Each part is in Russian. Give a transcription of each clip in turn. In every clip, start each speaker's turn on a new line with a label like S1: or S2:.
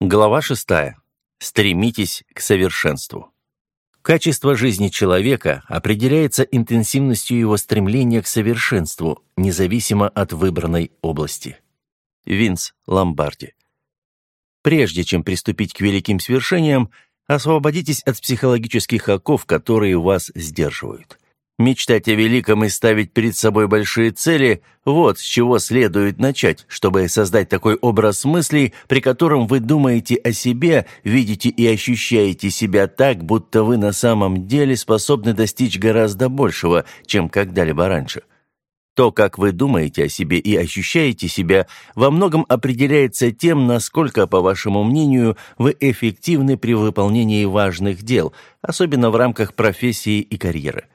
S1: Глава 6. Стремитесь к совершенству. Качество жизни человека определяется интенсивностью его стремления к совершенству, независимо от выбранной области. Винс Ломбарди. Прежде чем приступить к великим свершениям, освободитесь от психологических оков, которые вас сдерживают. Мечтать о великом и ставить перед собой большие цели – вот с чего следует начать, чтобы создать такой образ мыслей, при котором вы думаете о себе, видите и ощущаете себя так, будто вы на самом деле способны достичь гораздо большего, чем когда-либо раньше. То, как вы думаете о себе и ощущаете себя, во многом определяется тем, насколько, по вашему мнению, вы эффективны при выполнении важных дел, особенно в рамках профессии и карьеры.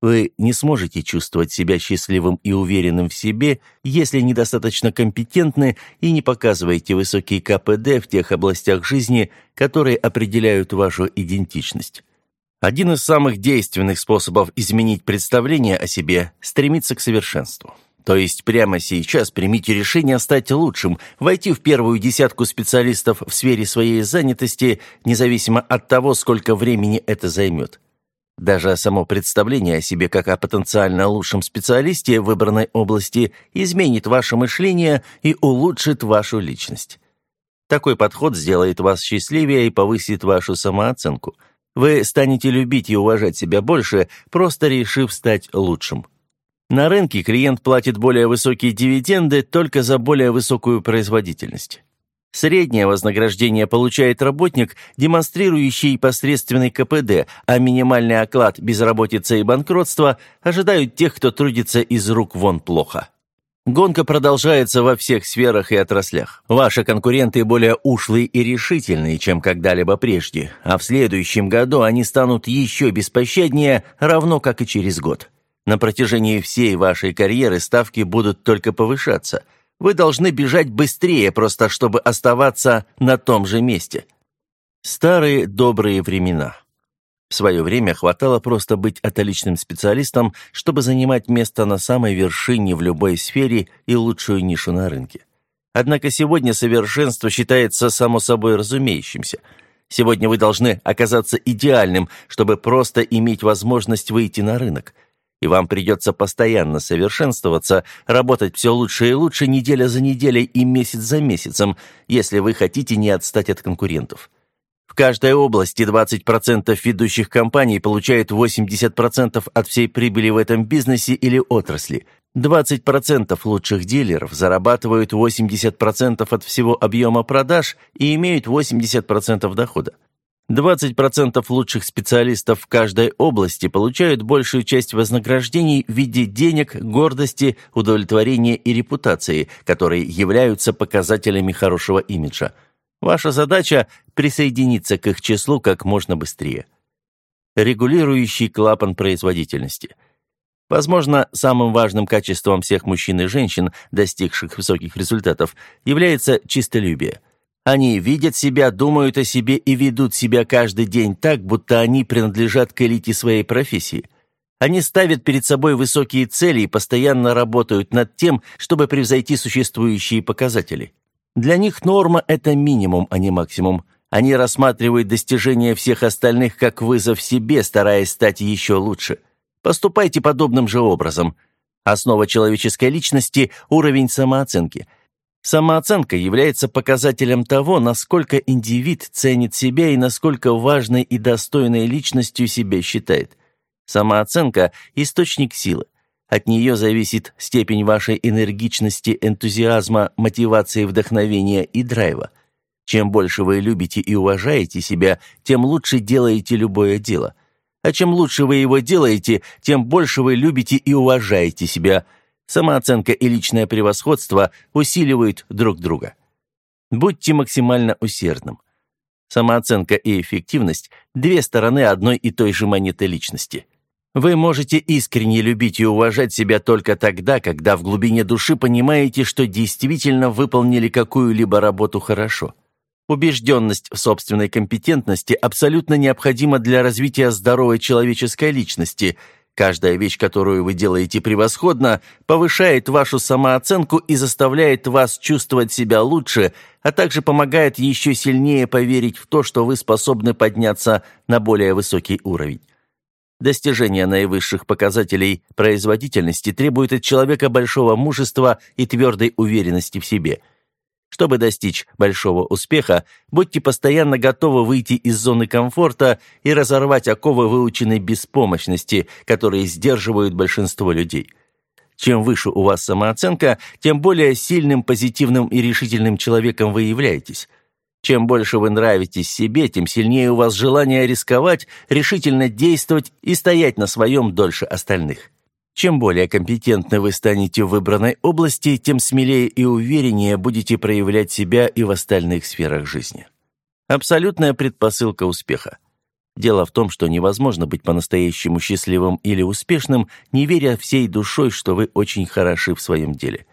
S1: Вы не сможете чувствовать себя счастливым и уверенным в себе, если недостаточно компетентны и не показываете высокий КПД в тех областях жизни, которые определяют вашу идентичность. Один из самых действенных способов изменить представление о себе – стремиться к совершенству. То есть прямо сейчас примите решение стать лучшим, войти в первую десятку специалистов в сфере своей занятости, независимо от того, сколько времени это займет. Даже само представление о себе как о потенциально лучшем специалисте в выбранной области изменит ваше мышление и улучшит вашу личность. Такой подход сделает вас счастливее и повысит вашу самооценку. Вы станете любить и уважать себя больше, просто решив стать лучшим. На рынке клиент платит более высокие дивиденды только за более высокую производительность. Среднее вознаграждение получает работник, демонстрирующий посредственный КПД, а минимальный оклад безработица и банкротства ожидают тех, кто трудится из рук вон плохо. Гонка продолжается во всех сферах и отраслях. Ваши конкуренты более ушлые и решительные, чем когда-либо прежде, а в следующем году они станут еще беспощаднее, равно как и через год. На протяжении всей вашей карьеры ставки будут только повышаться – вы должны бежать быстрее, просто чтобы оставаться на том же месте. Старые добрые времена. В свое время хватало просто быть отличным специалистом, чтобы занимать место на самой вершине в любой сфере и лучшую нишу на рынке. Однако сегодня совершенство считается само собой разумеющимся. Сегодня вы должны оказаться идеальным, чтобы просто иметь возможность выйти на рынок – и вам придется постоянно совершенствоваться, работать все лучше и лучше неделя за неделей и месяц за месяцем, если вы хотите не отстать от конкурентов. В каждой области 20% ведущих компаний получают 80% от всей прибыли в этом бизнесе или отрасли. 20% лучших дилеров зарабатывают 80% от всего объема продаж и имеют 80% дохода. 20% лучших специалистов в каждой области получают большую часть вознаграждений в виде денег, гордости, удовлетворения и репутации, которые являются показателями хорошего имиджа. Ваша задача – присоединиться к их числу как можно быстрее. Регулирующий клапан производительности. Возможно, самым важным качеством всех мужчин и женщин, достигших высоких результатов, является чистолюбие – они видят себя, думают о себе и ведут себя каждый день так, будто они принадлежат к элите своей профессии. Они ставят перед собой высокие цели и постоянно работают над тем, чтобы превзойти существующие показатели. Для них норма – это минимум, а не максимум. Они рассматривают достижения всех остальных как вызов себе, стараясь стать еще лучше. Поступайте подобным же образом. Основа человеческой личности – уровень самооценки – Самооценка является показателем того, насколько индивид ценит себя и насколько важной и достойной личностью себя считает. Самооценка – источник силы. От нее зависит степень вашей энергичности, энтузиазма, мотивации, вдохновения и драйва. Чем больше вы любите и уважаете себя, тем лучше делаете любое дело. А чем лучше вы его делаете, тем больше вы любите и уважаете себя – Самооценка и личное превосходство усиливают друг друга. Будьте максимально усердным. Самооценка и эффективность – две стороны одной и той же монеты личности. Вы можете искренне любить и уважать себя только тогда, когда в глубине души понимаете, что действительно выполнили какую-либо работу хорошо. Убежденность в собственной компетентности абсолютно необходима для развития здоровой человеческой личности – Каждая вещь, которую вы делаете превосходно, повышает вашу самооценку и заставляет вас чувствовать себя лучше, а также помогает еще сильнее поверить в то, что вы способны подняться на более высокий уровень. Достижение наивысших показателей производительности требует от человека большого мужества и твердой уверенности в себе. Чтобы достичь большого успеха, будьте постоянно готовы выйти из зоны комфорта и разорвать оковы выученной беспомощности, которые сдерживают большинство людей. Чем выше у вас самооценка, тем более сильным, позитивным и решительным человеком вы являетесь. Чем больше вы нравитесь себе, тем сильнее у вас желание рисковать, решительно действовать и стоять на своем дольше остальных. Чем более компетентны вы станете в выбранной области, тем смелее и увереннее будете проявлять себя и в остальных сферах жизни. Абсолютная предпосылка успеха. Дело в том, что невозможно быть по-настоящему счастливым или успешным, не веря всей душой, что вы очень хороши в своем деле.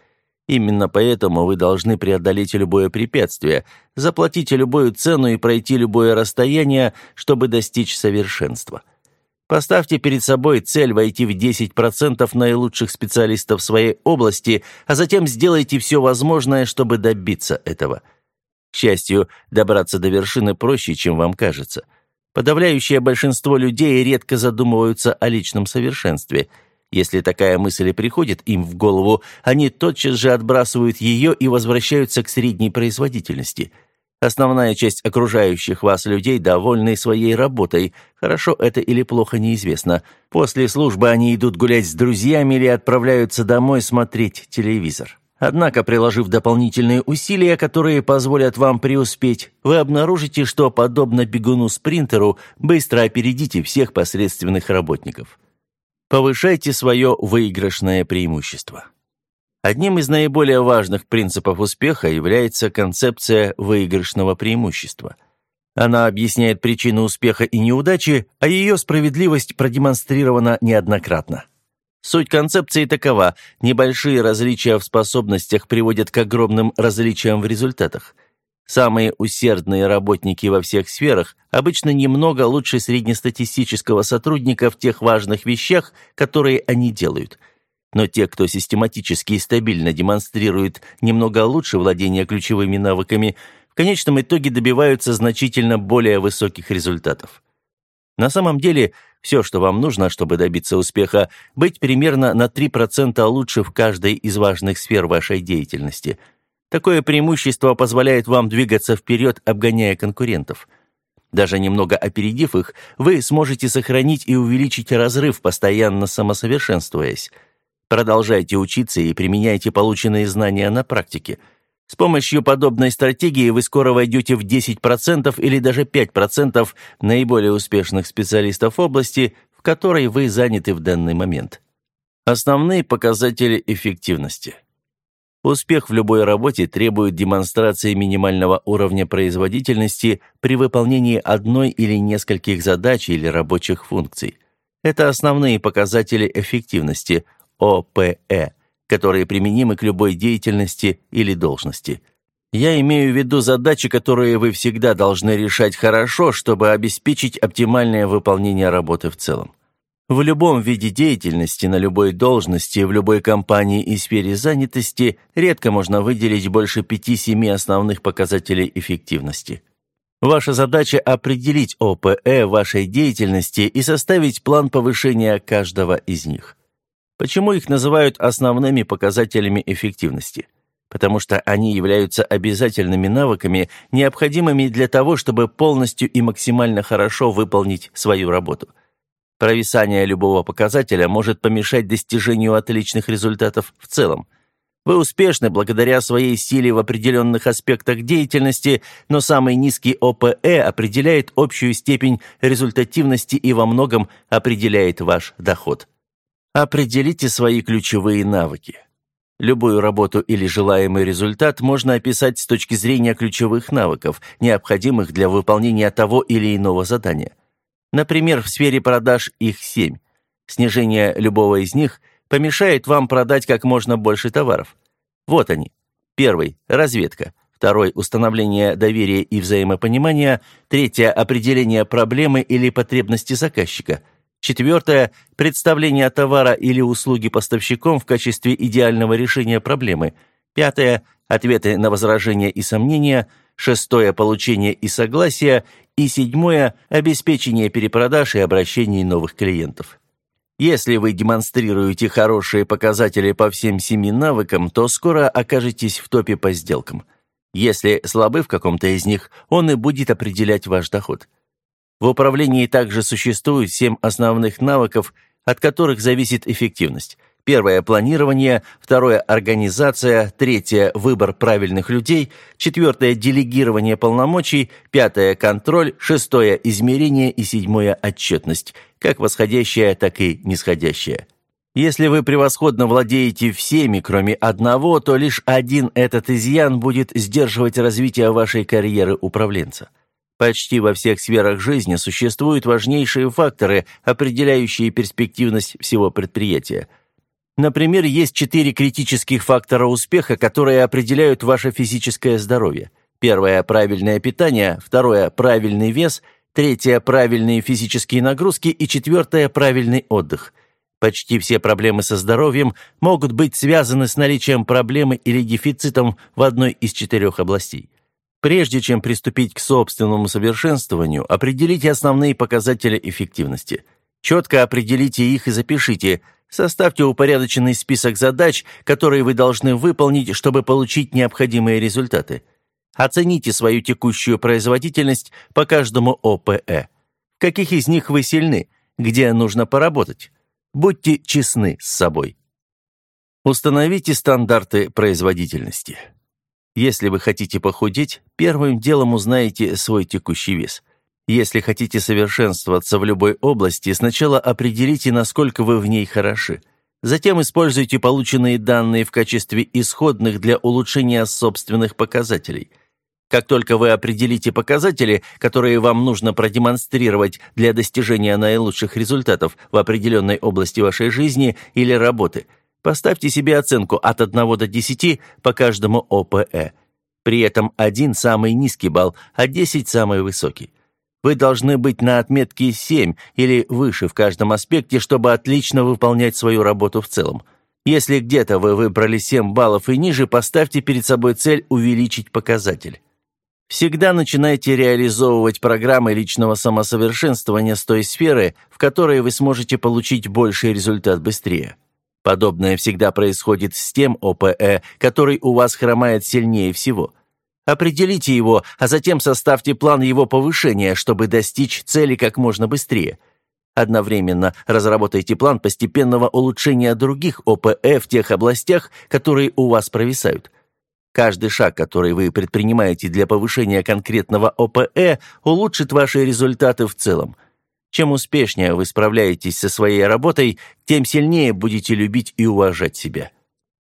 S1: Именно поэтому вы должны преодолеть любое препятствие, заплатить любую цену и пройти любое расстояние, чтобы достичь совершенства. Поставьте перед собой цель войти в 10% наилучших специалистов своей области, а затем сделайте все возможное, чтобы добиться этого. К счастью, добраться до вершины проще, чем вам кажется. Подавляющее большинство людей редко задумываются о личном совершенстве – если такая мысль приходит им в голову, они тотчас же отбрасывают ее и возвращаются к средней производительности. Основная часть окружающих вас людей довольны своей работой. Хорошо это или плохо, неизвестно. После службы они идут гулять с друзьями или отправляются домой смотреть телевизор. Однако, приложив дополнительные усилия, которые позволят вам преуспеть, вы обнаружите, что, подобно бегуну-спринтеру, быстро опередите всех посредственных работников. Повышайте свое выигрышное преимущество. Одним из наиболее важных принципов успеха является концепция выигрышного преимущества. Она объясняет причину успеха и неудачи, а ее справедливость продемонстрирована неоднократно. Суть концепции такова – небольшие различия в способностях приводят к огромным различиям в результатах – Самые усердные работники во всех сферах обычно немного лучше среднестатистического сотрудника в тех важных вещах, которые они делают. Но те, кто систематически и стабильно демонстрирует немного лучше владения ключевыми навыками, в конечном итоге добиваются значительно более высоких результатов. На самом деле, все, что вам нужно, чтобы добиться успеха, быть примерно на 3% лучше в каждой из важных сфер вашей деятельности – Такое преимущество позволяет вам двигаться вперед, обгоняя конкурентов. Даже немного опередив их, вы сможете сохранить и увеличить разрыв, постоянно самосовершенствуясь. Продолжайте учиться и применяйте полученные знания на практике. С помощью подобной стратегии вы скоро войдете в 10% или даже 5% наиболее успешных специалистов области, в которой вы заняты в данный момент. Основные показатели эффективности – Успех в любой работе требует демонстрации минимального уровня производительности при выполнении одной или нескольких задач или рабочих функций. Это основные показатели эффективности, ОПЭ, которые применимы к любой деятельности или должности. Я имею в виду задачи, которые вы всегда должны решать хорошо, чтобы обеспечить оптимальное выполнение работы в целом. В любом виде деятельности, на любой должности, в любой компании и сфере занятости редко можно выделить больше 5-7 основных показателей эффективности. Ваша задача – определить ОПЭ вашей деятельности и составить план повышения каждого из них. Почему их называют основными показателями эффективности? Потому что они являются обязательными навыками, необходимыми для того, чтобы полностью и максимально хорошо выполнить свою работу – Провисание любого показателя может помешать достижению отличных результатов в целом. Вы успешны благодаря своей силе в определенных аспектах деятельности, но самый низкий ОПЭ определяет общую степень результативности и во многом определяет ваш доход. Определите свои ключевые навыки. Любую работу или желаемый результат можно описать с точки зрения ключевых навыков, необходимых для выполнения того или иного задания. Например, в сфере продаж их семь. Снижение любого из них помешает вам продать как можно больше товаров. Вот они. Первый – разведка. Второй – установление доверия и взаимопонимания. Третье – определение проблемы или потребности заказчика. Четвертое – представление товара или услуги поставщиком в качестве идеального решения проблемы. Пятое – ответы на возражения и сомнения. Шестое – получение и согласие. И седьмое – обеспечение перепродаж и обращений новых клиентов. Если вы демонстрируете хорошие показатели по всем семи навыкам, то скоро окажетесь в топе по сделкам. Если слабы в каком-то из них, он и будет определять ваш доход. В управлении также существует семь основных навыков, от которых зависит эффективность. Первое – планирование, второе – организация, третье – выбор правильных людей, четвертое – делегирование полномочий, пятое – контроль, шестое – измерение и седьмое – отчетность, как восходящая, так и нисходящая. Если вы превосходно владеете всеми, кроме одного, то лишь один этот изъян будет сдерживать развитие вашей карьеры управленца. Почти во всех сферах жизни существуют важнейшие факторы, определяющие перспективность всего предприятия. Например, есть четыре критических фактора успеха, которые определяют ваше физическое здоровье. Первое – правильное питание, второе – правильный вес, третье – правильные физические нагрузки и четвертое – правильный отдых. Почти все проблемы со здоровьем могут быть связаны с наличием проблемы или дефицитом в одной из четырех областей. Прежде чем приступить к собственному совершенствованию, определите основные показатели эффективности. Четко определите их и запишите. Составьте упорядоченный список задач, которые вы должны выполнить, чтобы получить необходимые результаты. Оцените свою текущую производительность по каждому ОПЭ. В каких из них вы сильны, где нужно поработать. Будьте честны с собой. Установите стандарты производительности. Если вы хотите похудеть, первым делом узнаете свой текущий вес. Если хотите совершенствоваться в любой области, сначала определите, насколько вы в ней хороши. Затем используйте полученные данные в качестве исходных для улучшения собственных показателей. Как только вы определите показатели, которые вам нужно продемонстрировать для достижения наилучших результатов в определенной области вашей жизни или работы – Поставьте себе оценку от 1 до 10 по каждому ОПЭ. При этом один самый низкий балл, а 10 самый высокий. Вы должны быть на отметке 7 или выше в каждом аспекте, чтобы отлично выполнять свою работу в целом. Если где-то вы выбрали 7 баллов и ниже, поставьте перед собой цель увеличить показатель. Всегда начинайте реализовывать программы личного самосовершенствования с той сферы, в которой вы сможете получить больший результат быстрее. Подобное всегда происходит с тем ОПЭ, который у вас хромает сильнее всего. Определите его, а затем составьте план его повышения, чтобы достичь цели как можно быстрее. Одновременно разработайте план постепенного улучшения других ОПЭ в тех областях, которые у вас провисают. Каждый шаг, который вы предпринимаете для повышения конкретного ОПЭ, улучшит ваши результаты в целом – чем успешнее вы справляетесь со своей работой, тем сильнее будете любить и уважать себя.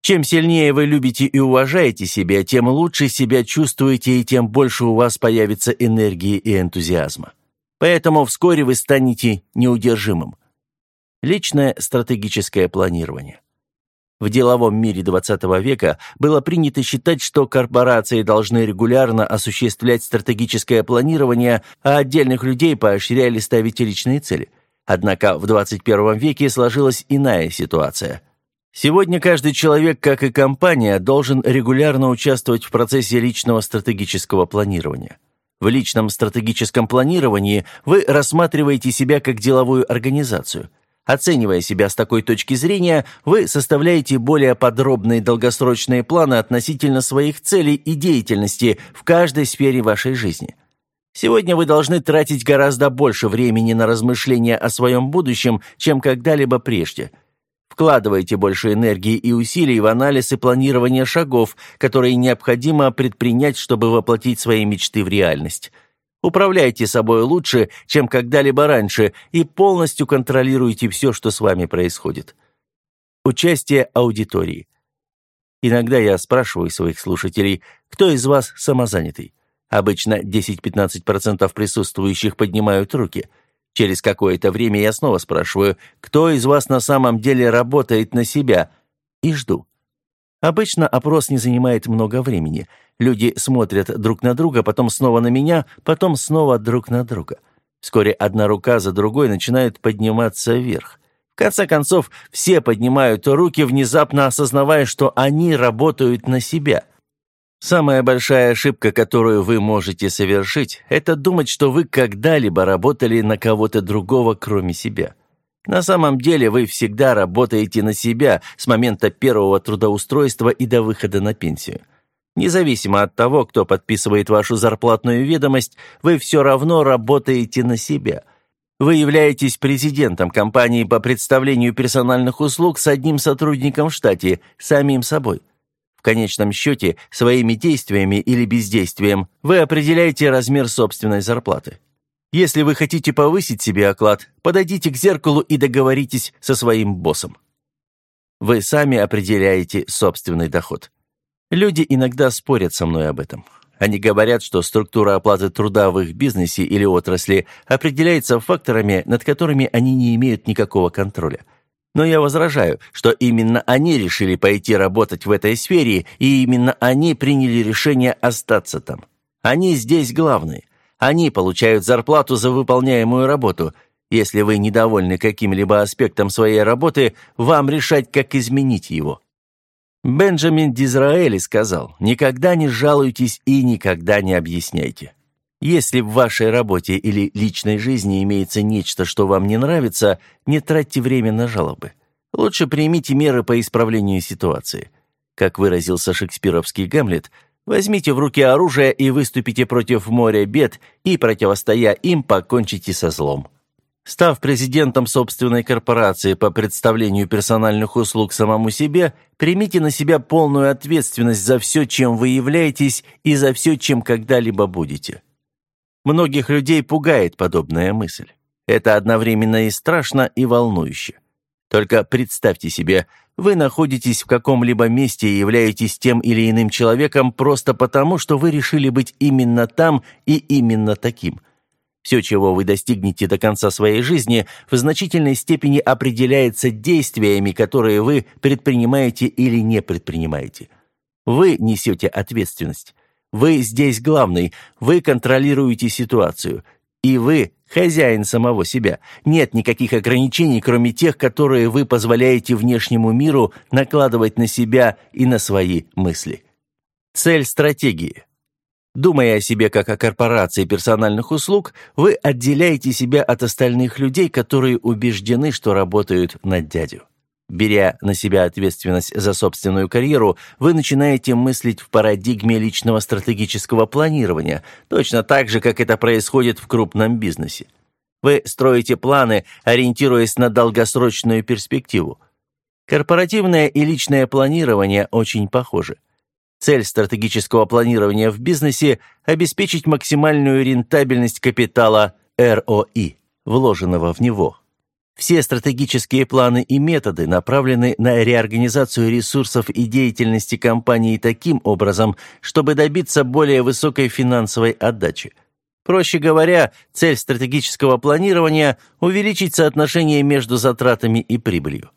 S1: Чем сильнее вы любите и уважаете себя, тем лучше себя чувствуете и тем больше у вас появится энергии и энтузиазма. Поэтому вскоре вы станете неудержимым. Личное стратегическое планирование. В деловом мире XX века было принято считать, что корпорации должны регулярно осуществлять стратегическое планирование, а отдельных людей поощряли ставить личные цели. Однако в 21 веке сложилась иная ситуация. Сегодня каждый человек, как и компания, должен регулярно участвовать в процессе личного стратегического планирования. В личном стратегическом планировании вы рассматриваете себя как деловую организацию – Оценивая себя с такой точки зрения, вы составляете более подробные долгосрочные планы относительно своих целей и деятельности в каждой сфере вашей жизни. Сегодня вы должны тратить гораздо больше времени на размышления о своем будущем, чем когда-либо прежде. Вкладывайте больше энергии и усилий в анализ и планирование шагов, которые необходимо предпринять, чтобы воплотить свои мечты в реальность – Управляйте собой лучше, чем когда-либо раньше, и полностью контролируйте все, что с вами происходит. Участие аудитории. Иногда я спрашиваю своих слушателей, кто из вас самозанятый? Обычно 10-15% присутствующих поднимают руки. Через какое-то время я снова спрашиваю, кто из вас на самом деле работает на себя? И жду. Обычно опрос не занимает много времени. Люди смотрят друг на друга, потом снова на меня, потом снова друг на друга. Вскоре одна рука за другой начинают подниматься вверх. В конце концов, все поднимают руки, внезапно осознавая, что они работают на себя. Самая большая ошибка, которую вы можете совершить, это думать, что вы когда-либо работали на кого-то другого, кроме себя. На самом деле вы всегда работаете на себя с момента первого трудоустройства и до выхода на пенсию. Независимо от того, кто подписывает вашу зарплатную ведомость, вы все равно работаете на себя. Вы являетесь президентом компании по представлению персональных услуг с одним сотрудником в штате, самим собой. В конечном счете, своими действиями или бездействием вы определяете размер собственной зарплаты. Если вы хотите повысить себе оклад, подойдите к зеркалу и договоритесь со своим боссом. Вы сами определяете собственный доход. Люди иногда спорят со мной об этом. Они говорят, что структура оплаты труда в их бизнесе или отрасли определяется факторами, над которыми они не имеют никакого контроля. Но я возражаю, что именно они решили пойти работать в этой сфере, и именно они приняли решение остаться там. Они здесь главные. Они получают зарплату за выполняемую работу. Если вы недовольны каким-либо аспектом своей работы, вам решать, как изменить его. Бенджамин Дизраэли сказал, «Никогда не жалуйтесь и никогда не объясняйте». Если в вашей работе или личной жизни имеется нечто, что вам не нравится, не тратьте время на жалобы. Лучше примите меры по исправлению ситуации. Как выразился шекспировский Гамлет, возьмите в руки оружие и выступите против моря бед, и, противостоя им, покончите со злом. Став президентом собственной корпорации по представлению персональных услуг самому себе, примите на себя полную ответственность за все, чем вы являетесь, и за все, чем когда-либо будете. Многих людей пугает подобная мысль. Это одновременно и страшно, и волнующе. Только представьте себе, вы находитесь в каком-либо месте и являетесь тем или иным человеком просто потому, что вы решили быть именно там и именно таким – все, чего вы достигнете до конца своей жизни, в значительной степени определяется действиями, которые вы предпринимаете или не предпринимаете. Вы несете ответственность. Вы здесь главный, вы контролируете ситуацию. И вы хозяин самого себя. Нет никаких ограничений, кроме тех, которые вы позволяете внешнему миру накладывать на себя и на свои мысли. Цель стратегии. Думая о себе как о корпорации персональных услуг, вы отделяете себя от остальных людей, которые убеждены, что работают на дядю. Беря на себя ответственность за собственную карьеру, вы начинаете мыслить в парадигме личного стратегического планирования, точно так же, как это происходит в крупном бизнесе. Вы строите планы, ориентируясь на долгосрочную перспективу. Корпоративное и личное планирование очень похожи. Цель стратегического планирования в бизнесе – обеспечить максимальную рентабельность капитала ROI, вложенного в него. Все стратегические планы и методы направлены на реорганизацию ресурсов и деятельности компании таким образом, чтобы добиться более высокой финансовой отдачи. Проще говоря, цель стратегического планирования – увеличить соотношение между затратами и прибылью.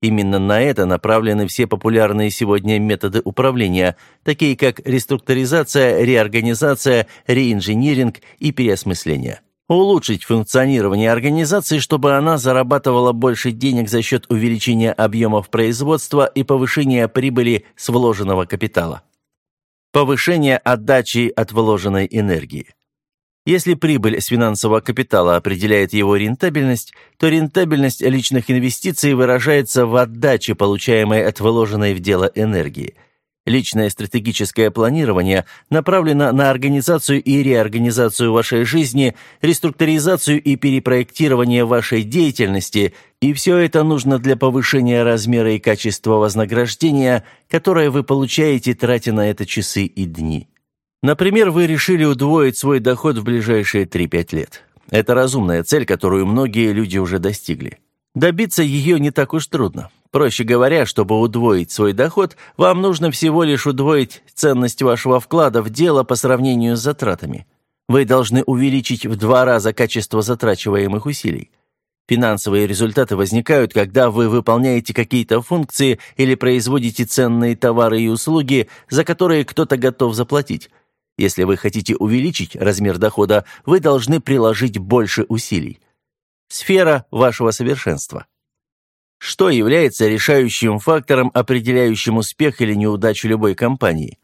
S1: Именно на это направлены все популярные сегодня методы управления, такие как реструктуризация, реорганизация, реинжиниринг и переосмысление. Улучшить функционирование организации, чтобы она зарабатывала больше денег за счет увеличения объемов производства и повышения прибыли с вложенного капитала. Повышение отдачи от вложенной энергии. Если прибыль с финансового капитала определяет его рентабельность, то рентабельность личных инвестиций выражается в отдаче, получаемой от вложенной в дело энергии. Личное стратегическое планирование направлено на организацию и реорганизацию вашей жизни, реструктуризацию и перепроектирование вашей деятельности, и все это нужно для повышения размера и качества вознаграждения, которое вы получаете, тратя на это часы и дни. Например, вы решили удвоить свой доход в ближайшие 3-5 лет. Это разумная цель, которую многие люди уже достигли. Добиться ее не так уж трудно. Проще говоря, чтобы удвоить свой доход, вам нужно всего лишь удвоить ценность вашего вклада в дело по сравнению с затратами. Вы должны увеличить в два раза качество затрачиваемых усилий. Финансовые результаты возникают, когда вы выполняете какие-то функции или производите ценные товары и услуги, за которые кто-то готов заплатить. Если вы хотите увеличить размер дохода, вы должны приложить больше усилий. Сфера вашего совершенства. Что является решающим фактором, определяющим успех или неудачу любой компании?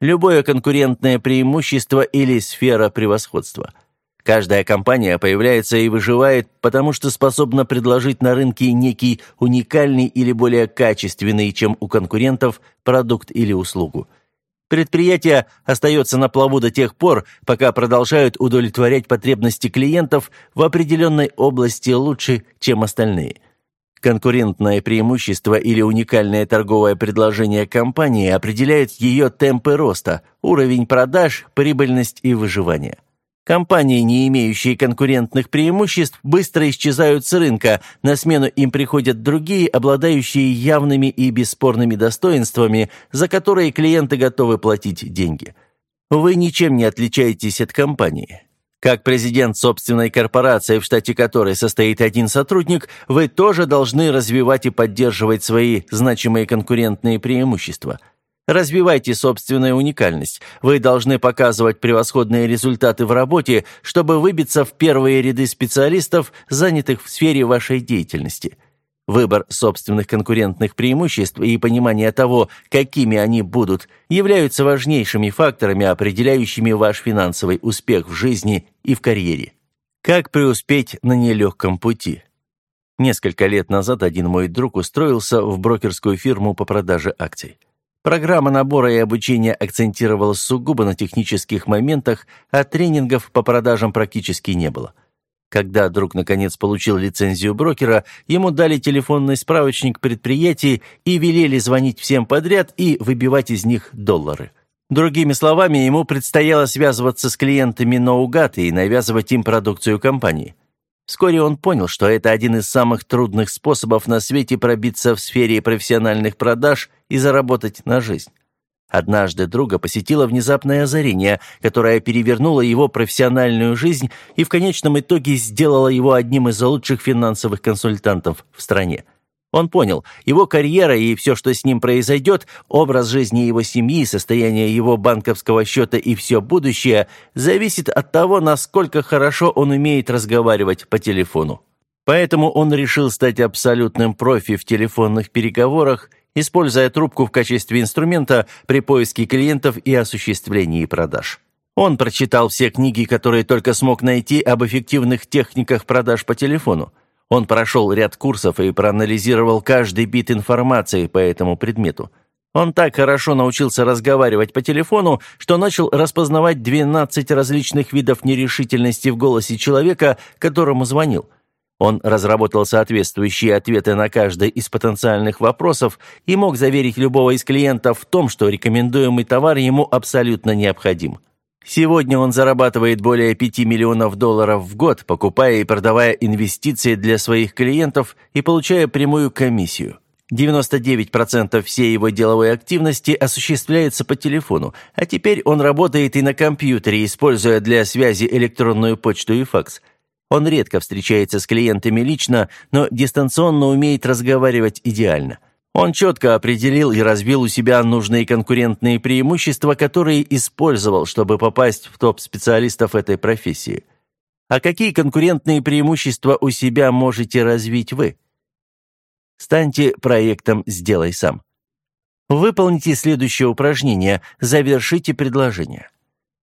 S1: Любое конкурентное преимущество или сфера превосходства. Каждая компания появляется и выживает, потому что способна предложить на рынке некий уникальный или более качественный, чем у конкурентов, продукт или услугу. Предприятие остается на плаву до тех пор, пока продолжают удовлетворять потребности клиентов в определенной области лучше, чем остальные – Конкурентное преимущество или уникальное торговое предложение компании определяет ее темпы роста, уровень продаж, прибыльность и выживание. Компании, не имеющие конкурентных преимуществ, быстро исчезают с рынка, на смену им приходят другие, обладающие явными и бесспорными достоинствами, за которые клиенты готовы платить деньги. Вы ничем не отличаетесь от компании. Как президент собственной корпорации, в штате которой состоит один сотрудник, вы тоже должны развивать и поддерживать свои значимые конкурентные преимущества. Развивайте собственную уникальность. Вы должны показывать превосходные результаты в работе, чтобы выбиться в первые ряды специалистов, занятых в сфере вашей деятельности – Выбор собственных конкурентных преимуществ и понимание того, какими они будут, являются важнейшими факторами, определяющими ваш финансовый успех в жизни и в карьере. Как преуспеть на нелегком пути? Несколько лет назад один мой друг устроился в брокерскую фирму по продаже акций. Программа набора и обучения акцентировалась сугубо на технических моментах, а тренингов по продажам практически не было. Когда друг наконец получил лицензию брокера, ему дали телефонный справочник предприятий и велели звонить всем подряд и выбивать из них доллары. Другими словами, ему предстояло связываться с клиентами наугад и навязывать им продукцию компании. Вскоре он понял, что это один из самых трудных способов на свете пробиться в сфере профессиональных продаж и заработать на жизнь. Однажды друга посетило внезапное озарение, которое перевернуло его профессиональную жизнь и в конечном итоге сделало его одним из лучших финансовых консультантов в стране. Он понял, его карьера и все, что с ним произойдет, образ жизни его семьи, состояние его банковского счета и все будущее, зависит от того, насколько хорошо он умеет разговаривать по телефону. Поэтому он решил стать абсолютным профи в телефонных переговорах используя трубку в качестве инструмента при поиске клиентов и осуществлении продаж. Он прочитал все книги, которые только смог найти об эффективных техниках продаж по телефону. Он прошел ряд курсов и проанализировал каждый бит информации по этому предмету. Он так хорошо научился разговаривать по телефону, что начал распознавать 12 различных видов нерешительности в голосе человека, которому звонил – он разработал соответствующие ответы на каждый из потенциальных вопросов и мог заверить любого из клиентов в том, что рекомендуемый товар ему абсолютно необходим. Сегодня он зарабатывает более 5 миллионов долларов в год, покупая и продавая инвестиции для своих клиентов и получая прямую комиссию. 99% всей его деловой активности осуществляется по телефону, а теперь он работает и на компьютере, используя для связи электронную почту и факс. Он редко встречается с клиентами лично, но дистанционно умеет разговаривать идеально. Он четко определил и развил у себя нужные конкурентные преимущества, которые использовал, чтобы попасть в топ специалистов этой профессии. А какие конкурентные преимущества у себя можете развить вы? Станьте проектом «Сделай сам». Выполните следующее упражнение, завершите предложение.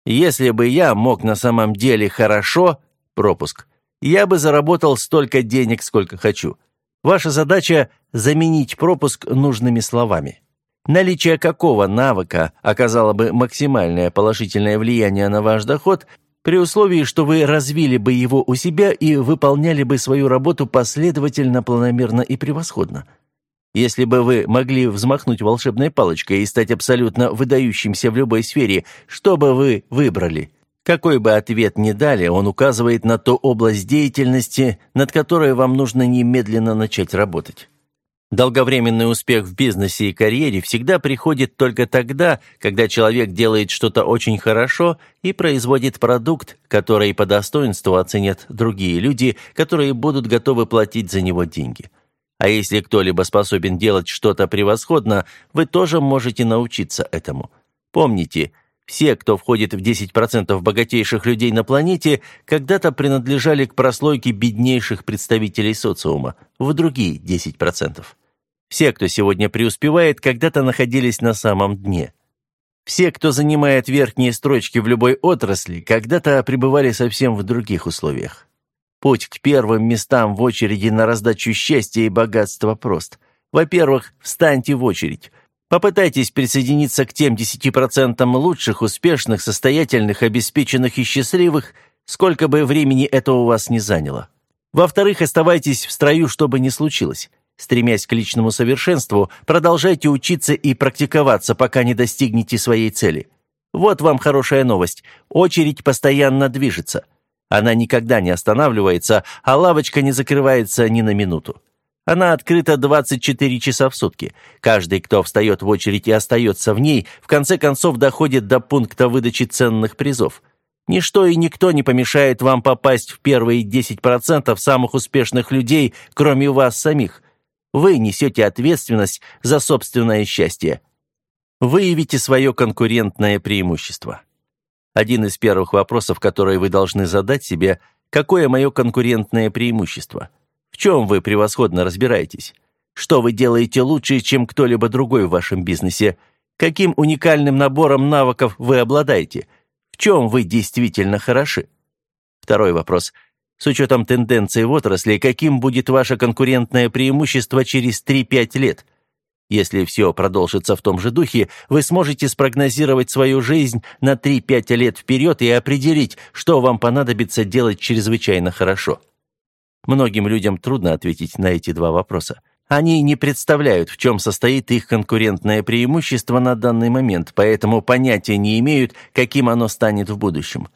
S1: Если бы я мог на самом деле хорошо, пропуск, я бы заработал столько денег, сколько хочу. Ваша задача – заменить пропуск нужными словами. Наличие какого навыка оказало бы максимальное положительное влияние на ваш доход при условии, что вы развили бы его у себя и выполняли бы свою работу последовательно, планомерно и превосходно. Если бы вы могли взмахнуть волшебной палочкой и стать абсолютно выдающимся в любой сфере, что бы вы выбрали – какой бы ответ ни дали, он указывает на ту область деятельности, над которой вам нужно немедленно начать работать. Долговременный успех в бизнесе и карьере всегда приходит только тогда, когда человек делает что-то очень хорошо и производит продукт, который по достоинству оценят другие люди, которые будут готовы платить за него деньги. А если кто-либо способен делать что-то превосходно, вы тоже можете научиться этому. Помните, Все, кто входит в 10% богатейших людей на планете, когда-то принадлежали к прослойке беднейших представителей социума, в другие 10%. Все, кто сегодня преуспевает, когда-то находились на самом дне. Все, кто занимает верхние строчки в любой отрасли, когда-то пребывали совсем в других условиях. Путь к первым местам в очереди на раздачу счастья и богатства прост. Во-первых, встаньте в очередь. Попытайтесь присоединиться к тем 10% лучших, успешных, состоятельных, обеспеченных и счастливых, сколько бы времени это у вас не заняло. Во-вторых, оставайтесь в строю, что бы ни случилось. Стремясь к личному совершенству, продолжайте учиться и практиковаться, пока не достигнете своей цели. Вот вам хорошая новость. Очередь постоянно движется. Она никогда не останавливается, а лавочка не закрывается ни на минуту. Она открыта 24 часа в сутки. Каждый, кто встает в очередь и остается в ней, в конце концов доходит до пункта выдачи ценных призов. Ничто и никто не помешает вам попасть в первые 10% самых успешных людей, кроме вас самих – вы несете ответственность за собственное счастье. Выявите свое конкурентное преимущество. Один из первых вопросов, которые вы должны задать себе, какое мое конкурентное преимущество? Чем вы превосходно разбираетесь? Что вы делаете лучше, чем кто-либо другой в вашем бизнесе? Каким уникальным набором навыков вы обладаете? В чем вы действительно хороши? Второй вопрос – с учетом тенденций в отрасли, каким будет ваше конкурентное преимущество через 3-5 лет? Если все продолжится в том же духе, вы сможете спрогнозировать свою жизнь на 3-5 лет вперед и определить, что вам понадобится делать чрезвычайно хорошо. Многим людям трудно ответить на эти два вопроса. Они не представляют, в чем состоит их конкурентное преимущество на данный момент, поэтому понятия не имеют, каким оно станет в будущем.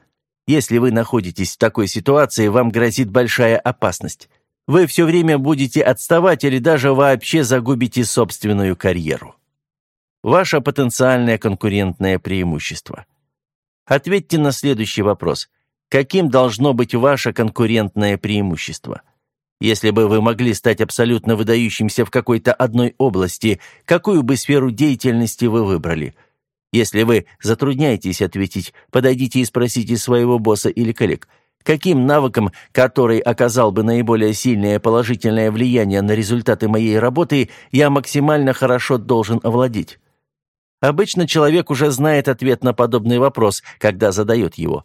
S1: Если вы находитесь в такой ситуации, вам грозит большая опасность. Вы все время будете отставать или даже вообще загубите собственную карьеру. Ваше потенциальное конкурентное преимущество. Ответьте на следующий вопрос. Каким должно быть ваше конкурентное преимущество? Если бы вы могли стать абсолютно выдающимся в какой-то одной области, какую бы сферу деятельности вы выбрали – если вы затрудняетесь ответить, подойдите и спросите своего босса или коллег, каким навыком, который оказал бы наиболее сильное положительное влияние на результаты моей работы, я максимально хорошо должен овладеть. Обычно человек уже знает ответ на подобный вопрос, когда задает его.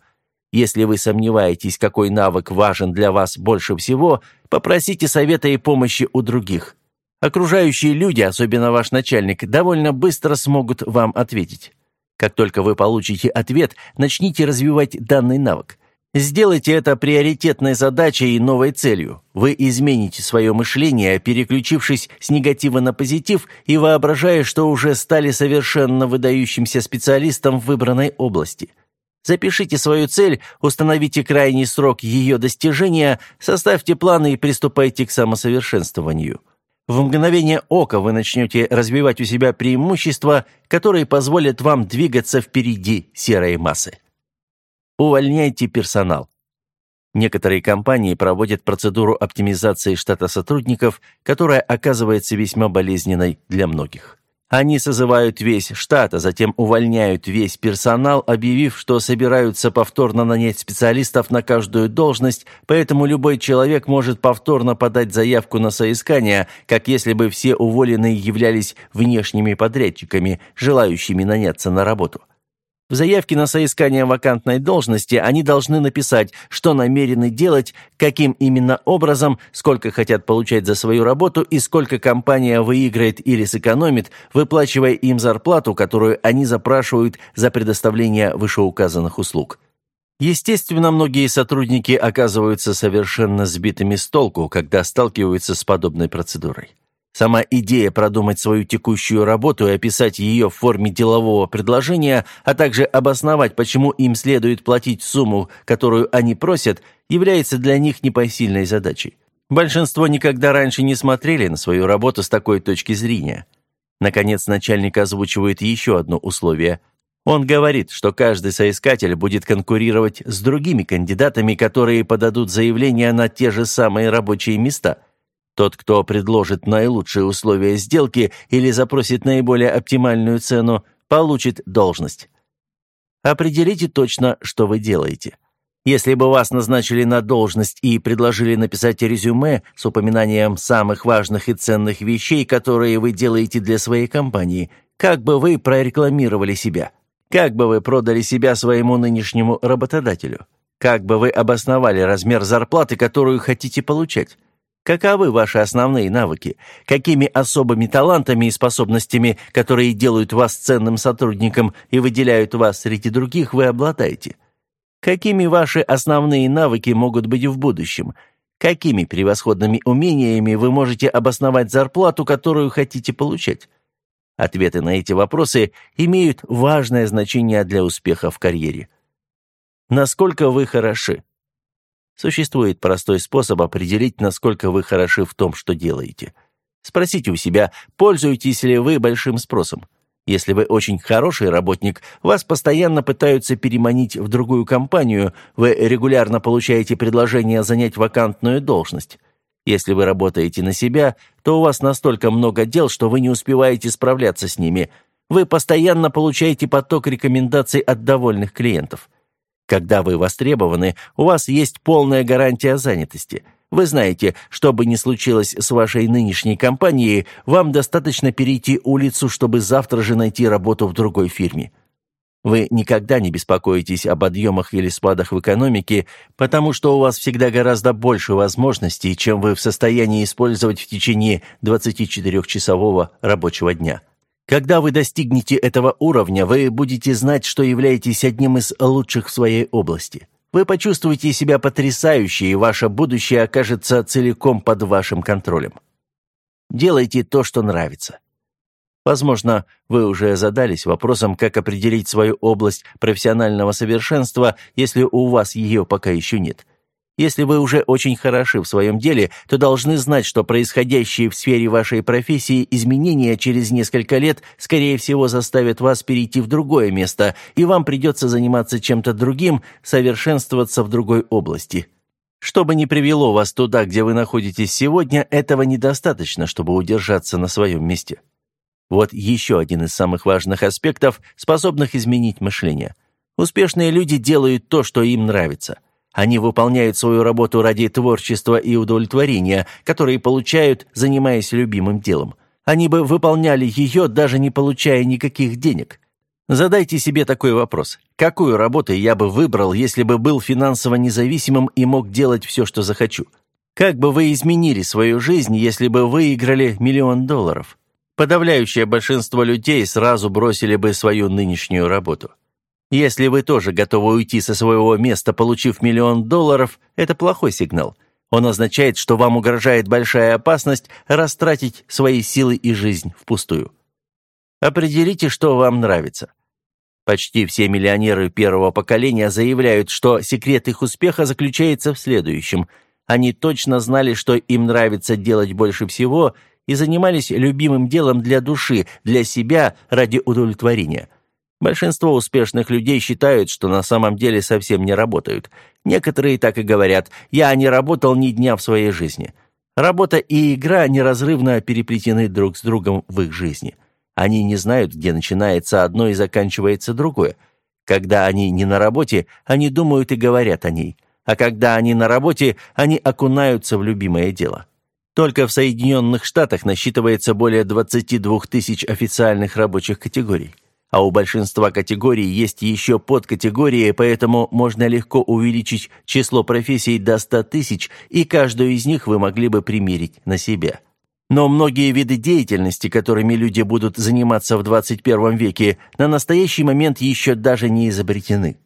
S1: Если вы сомневаетесь, какой навык важен для вас больше всего, попросите совета и помощи у других. Окружающие люди, особенно ваш начальник, довольно быстро смогут вам ответить. Как только вы получите ответ, начните развивать данный навык. Сделайте это приоритетной задачей и новой целью. Вы измените свое мышление, переключившись с негатива на позитив и воображая, что уже стали совершенно выдающимся специалистом в выбранной области. Запишите свою цель, установите крайний срок ее достижения, составьте планы и приступайте к самосовершенствованию. В мгновение ока вы начнете развивать у себя преимущества, которые позволят вам двигаться впереди серой массы. Увольняйте персонал. Некоторые компании проводят процедуру оптимизации штата сотрудников, которая оказывается весьма болезненной для многих. Они созывают весь штат, а затем увольняют весь персонал, объявив, что собираются повторно нанять специалистов на каждую должность, поэтому любой человек может повторно подать заявку на соискание, как если бы все уволенные являлись внешними подрядчиками, желающими наняться на работу. В заявке на соискание вакантной должности они должны написать, что намерены делать, каким именно образом, сколько хотят получать за свою работу и сколько компания выиграет или сэкономит, выплачивая им зарплату, которую они запрашивают за предоставление вышеуказанных услуг. Естественно, многие сотрудники оказываются совершенно сбитыми с толку, когда сталкиваются с подобной процедурой. Сама идея продумать свою текущую работу и описать ее в форме делового предложения, а также обосновать, почему им следует платить сумму, которую они просят, является для них непосильной задачей. Большинство никогда раньше не смотрели на свою работу с такой точки зрения. Наконец, начальник озвучивает еще одно условие. Он говорит, что каждый соискатель будет конкурировать с другими кандидатами, которые подадут заявление на те же самые рабочие места – тот, кто предложит наилучшие условия сделки или запросит наиболее оптимальную цену, получит должность. Определите точно, что вы делаете. Если бы вас назначили на должность и предложили написать резюме с упоминанием самых важных и ценных вещей, которые вы делаете для своей компании, как бы вы прорекламировали себя? Как бы вы продали себя своему нынешнему работодателю? Как бы вы обосновали размер зарплаты, которую хотите получать? Каковы ваши основные навыки? Какими особыми талантами и способностями, которые делают вас ценным сотрудником и выделяют вас среди других, вы обладаете? Какими ваши основные навыки могут быть в будущем? Какими превосходными умениями вы можете обосновать зарплату, которую хотите получать? Ответы на эти вопросы имеют важное значение для успеха в карьере. Насколько вы хороши? Существует простой способ определить, насколько вы хороши в том, что делаете. Спросите у себя, пользуетесь ли вы большим спросом. Если вы очень хороший работник, вас постоянно пытаются переманить в другую компанию, вы регулярно получаете предложение занять вакантную должность. Если вы работаете на себя, то у вас настолько много дел, что вы не успеваете справляться с ними. Вы постоянно получаете поток рекомендаций от довольных клиентов. Когда вы востребованы, у вас есть полная гарантия занятости – вы знаете, что бы ни случилось с вашей нынешней компанией, вам достаточно перейти улицу, чтобы завтра же найти работу в другой фирме. Вы никогда не беспокоитесь об подъемах или спадах в экономике, потому что у вас всегда гораздо больше возможностей, чем вы в состоянии использовать в течение 24-часового рабочего дня. Когда вы достигнете этого уровня, вы будете знать, что являетесь одним из лучших в своей области. Вы почувствуете себя потрясающе, и ваше будущее окажется целиком под вашим контролем. Делайте то, что нравится. Возможно, вы уже задались вопросом, как определить свою область профессионального совершенства, если у вас ее пока еще нет. Если вы уже очень хороши в своем деле, то должны знать, что происходящие в сфере вашей профессии изменения через несколько лет, скорее всего, заставят вас перейти в другое место, и вам придется заниматься чем-то другим, совершенствоваться в другой области. Что бы ни привело вас туда, где вы находитесь сегодня, этого недостаточно, чтобы удержаться на своем месте. Вот еще один из самых важных аспектов, способных изменить мышление. Успешные люди делают то, что им нравится – они выполняют свою работу ради творчества и удовлетворения, которые получают, занимаясь любимым делом. Они бы выполняли ее, даже не получая никаких денег. Задайте себе такой вопрос. Какую работу я бы выбрал, если бы был финансово независимым и мог делать все, что захочу? Как бы вы изменили свою жизнь, если бы выиграли миллион долларов? Подавляющее большинство людей сразу бросили бы свою нынешнюю работу. Если вы тоже готовы уйти со своего места, получив миллион долларов, это плохой сигнал. Он означает, что вам угрожает большая опасность растратить свои силы и жизнь впустую. Определите, что вам нравится. Почти все миллионеры первого поколения заявляют, что секрет их успеха заключается в следующем. Они точно знали, что им нравится делать больше всего, и занимались любимым делом для души, для себя, ради удовлетворения – Большинство успешных людей считают, что на самом деле совсем не работают. Некоторые так и говорят «я не работал ни дня в своей жизни». Работа и игра неразрывно переплетены друг с другом в их жизни. Они не знают, где начинается одно и заканчивается другое. Когда они не на работе, они думают и говорят о ней. А когда они на работе, они окунаются в любимое дело. Только в Соединенных Штатах насчитывается более 22 тысяч официальных рабочих категорий а у большинства категорий есть еще подкатегории, поэтому можно легко увеличить число профессий до 100 тысяч, и каждую из них вы могли бы примерить на себя. Но многие виды деятельности, которыми люди будут заниматься в 21 веке, на настоящий момент еще даже не изобретены.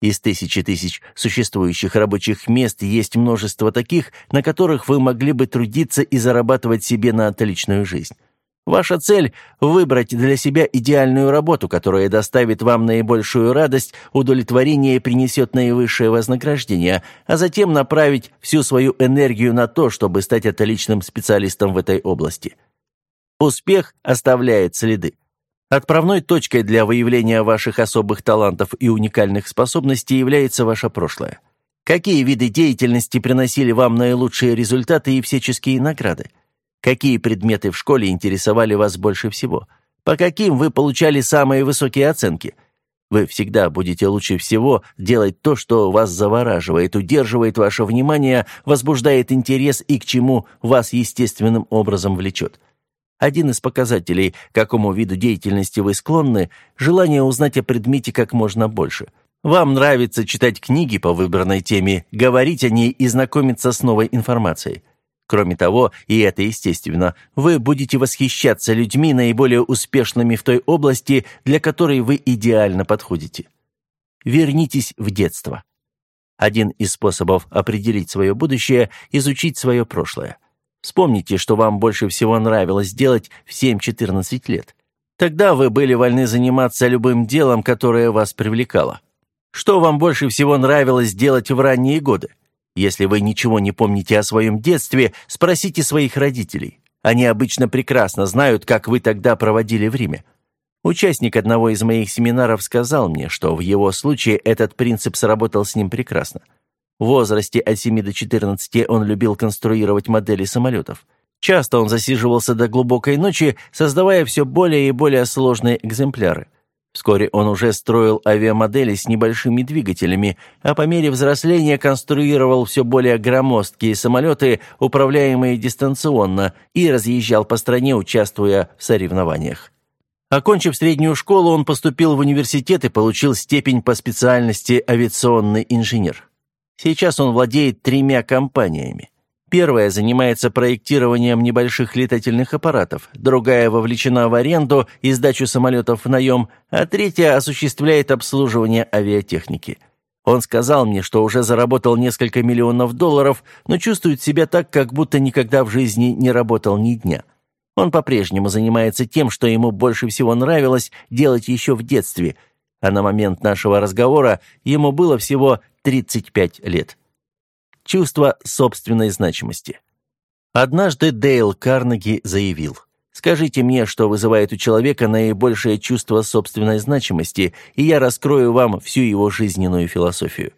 S1: Из тысячи тысяч существующих рабочих мест есть множество таких, на которых вы могли бы трудиться и зарабатывать себе на отличную жизнь. Ваша цель – выбрать для себя идеальную работу, которая доставит вам наибольшую радость, удовлетворение и принесет наивысшее вознаграждение, а затем направить всю свою энергию на то, чтобы стать отличным специалистом в этой области. Успех оставляет следы. Отправной точкой для выявления ваших особых талантов и уникальных способностей является ваше прошлое. Какие виды деятельности приносили вам наилучшие результаты и всяческие награды? Какие предметы в школе интересовали вас больше всего? По каким вы получали самые высокие оценки? Вы всегда будете лучше всего делать то, что вас завораживает, удерживает ваше внимание, возбуждает интерес и к чему вас естественным образом влечет. Один из показателей, к какому виду деятельности вы склонны – желание узнать о предмете как можно больше. Вам нравится читать книги по выбранной теме, говорить о ней и знакомиться с новой информацией. Кроме того, и это естественно, вы будете восхищаться людьми, наиболее успешными в той области, для которой вы идеально подходите. Вернитесь в детство. Один из способов определить свое будущее – изучить свое прошлое. Вспомните, что вам больше всего нравилось делать в 7-14 лет. Тогда вы были вольны заниматься любым делом, которое вас привлекало. Что вам больше всего нравилось делать в ранние годы? Если вы ничего не помните о своем детстве, спросите своих родителей. Они обычно прекрасно знают, как вы тогда проводили время. Участник одного из моих семинаров сказал мне, что в его случае этот принцип сработал с ним прекрасно. В возрасте от 7 до 14 он любил конструировать модели самолетов. Часто он засиживался до глубокой ночи, создавая все более и более сложные экземпляры. Вскоре он уже строил авиамодели с небольшими двигателями, а по мере взросления конструировал все более громоздкие самолеты, управляемые дистанционно, и разъезжал по стране, участвуя в соревнованиях. Окончив среднюю школу, он поступил в университет и получил степень по специальности авиационный инженер. Сейчас он владеет тремя компаниями. Первая занимается проектированием небольших летательных аппаратов, другая вовлечена в аренду и сдачу самолетов в наем, а третья осуществляет обслуживание авиатехники. Он сказал мне, что уже заработал несколько миллионов долларов, но чувствует себя так, как будто никогда в жизни не работал ни дня. Он по-прежнему занимается тем, что ему больше всего нравилось делать еще в детстве, а на момент нашего разговора ему было всего 35 лет чувство собственной значимости. Однажды Дейл Карнеги заявил, «Скажите мне, что вызывает у человека наибольшее чувство собственной значимости, и я раскрою вам всю его жизненную философию.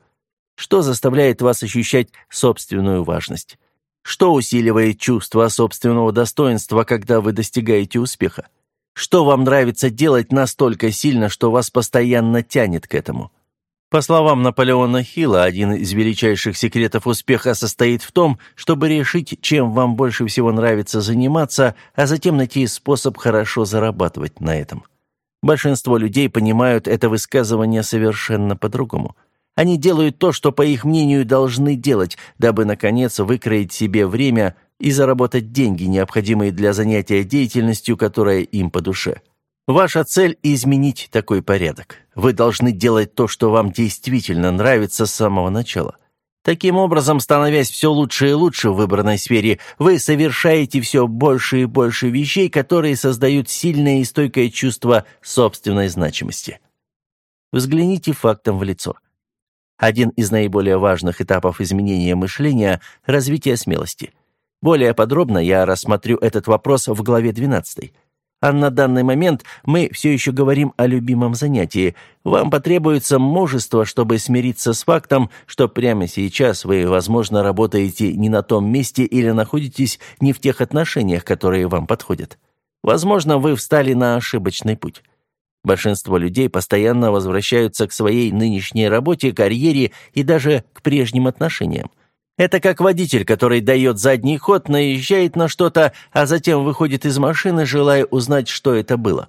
S1: Что заставляет вас ощущать собственную важность? Что усиливает чувство собственного достоинства, когда вы достигаете успеха? Что вам нравится делать настолько сильно, что вас постоянно тянет к этому? По словам Наполеона Хилла, один из величайших секретов успеха состоит в том, чтобы решить, чем вам больше всего нравится заниматься, а затем найти способ хорошо зарабатывать на этом. Большинство людей понимают это высказывание совершенно по-другому. Они делают то, что, по их мнению, должны делать, дабы, наконец, выкроить себе время и заработать деньги, необходимые для занятия деятельностью, которая им по душе. Ваша цель – изменить такой порядок. Вы должны делать то, что вам действительно нравится с самого начала. Таким образом, становясь все лучше и лучше в выбранной сфере, вы совершаете все больше и больше вещей, которые создают сильное и стойкое чувство собственной значимости. Взгляните фактом в лицо. Один из наиболее важных этапов изменения мышления – развитие смелости. Более подробно я рассмотрю этот вопрос в главе 12. А на данный момент мы все еще говорим о любимом занятии. Вам потребуется мужество, чтобы смириться с фактом, что прямо сейчас вы, возможно, работаете не на том месте или находитесь не в тех отношениях, которые вам подходят. Возможно, вы встали на ошибочный путь. Большинство людей постоянно возвращаются к своей нынешней работе, карьере и даже к прежним отношениям. Это как водитель, который дает задний ход, наезжает на что-то, а затем выходит из машины, желая узнать, что это было.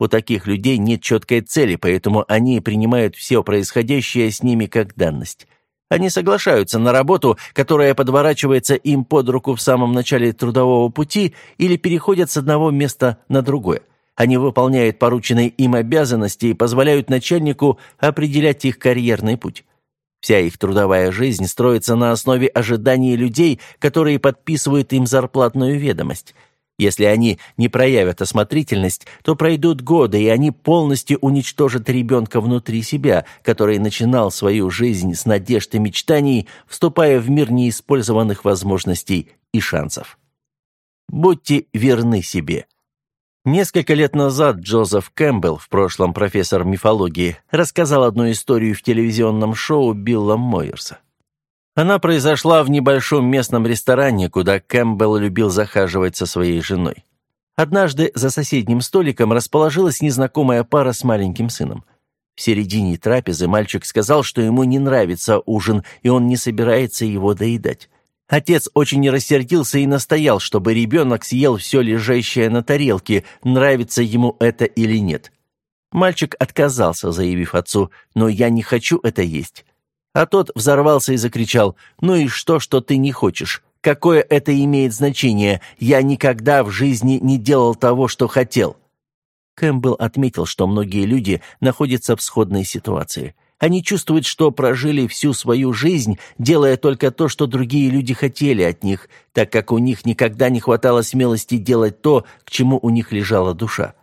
S1: У таких людей нет четкой цели, поэтому они принимают все происходящее с ними как данность. Они соглашаются на работу, которая подворачивается им под руку в самом начале трудового пути или переходят с одного места на другое. Они выполняют порученные им обязанности и позволяют начальнику определять их карьерный путь. Вся их трудовая жизнь строится на основе ожиданий людей, которые подписывают им зарплатную ведомость. Если они не проявят осмотрительность, то пройдут годы, и они полностью уничтожат ребенка внутри себя, который начинал свою жизнь с надежд и мечтаний, вступая в мир неиспользованных возможностей и шансов. Будьте верны себе. Несколько лет назад Джозеф Кэмпбелл, в прошлом профессор мифологии, рассказал одну историю в телевизионном шоу Билла Мойерса. Она произошла в небольшом местном ресторане, куда Кэмпбелл любил захаживать со своей женой. Однажды за соседним столиком расположилась незнакомая пара с маленьким сыном. В середине трапезы мальчик сказал, что ему не нравится ужин, и он не собирается его доедать. Отец очень рассердился и настоял, чтобы ребенок съел все лежащее на тарелке, нравится ему это или нет. Мальчик отказался, заявив отцу, «Но я не хочу это есть». А тот взорвался и закричал, «Ну и что, что ты не хочешь? Какое это имеет значение? Я никогда в жизни не делал того, что хотел». Кэмпбелл отметил, что многие люди находятся в сходной ситуации. Они чувствуют, что прожили всю свою жизнь, делая только то, что другие люди хотели от них, так как у них никогда не хватало смелости делать то, к чему у них лежала душа.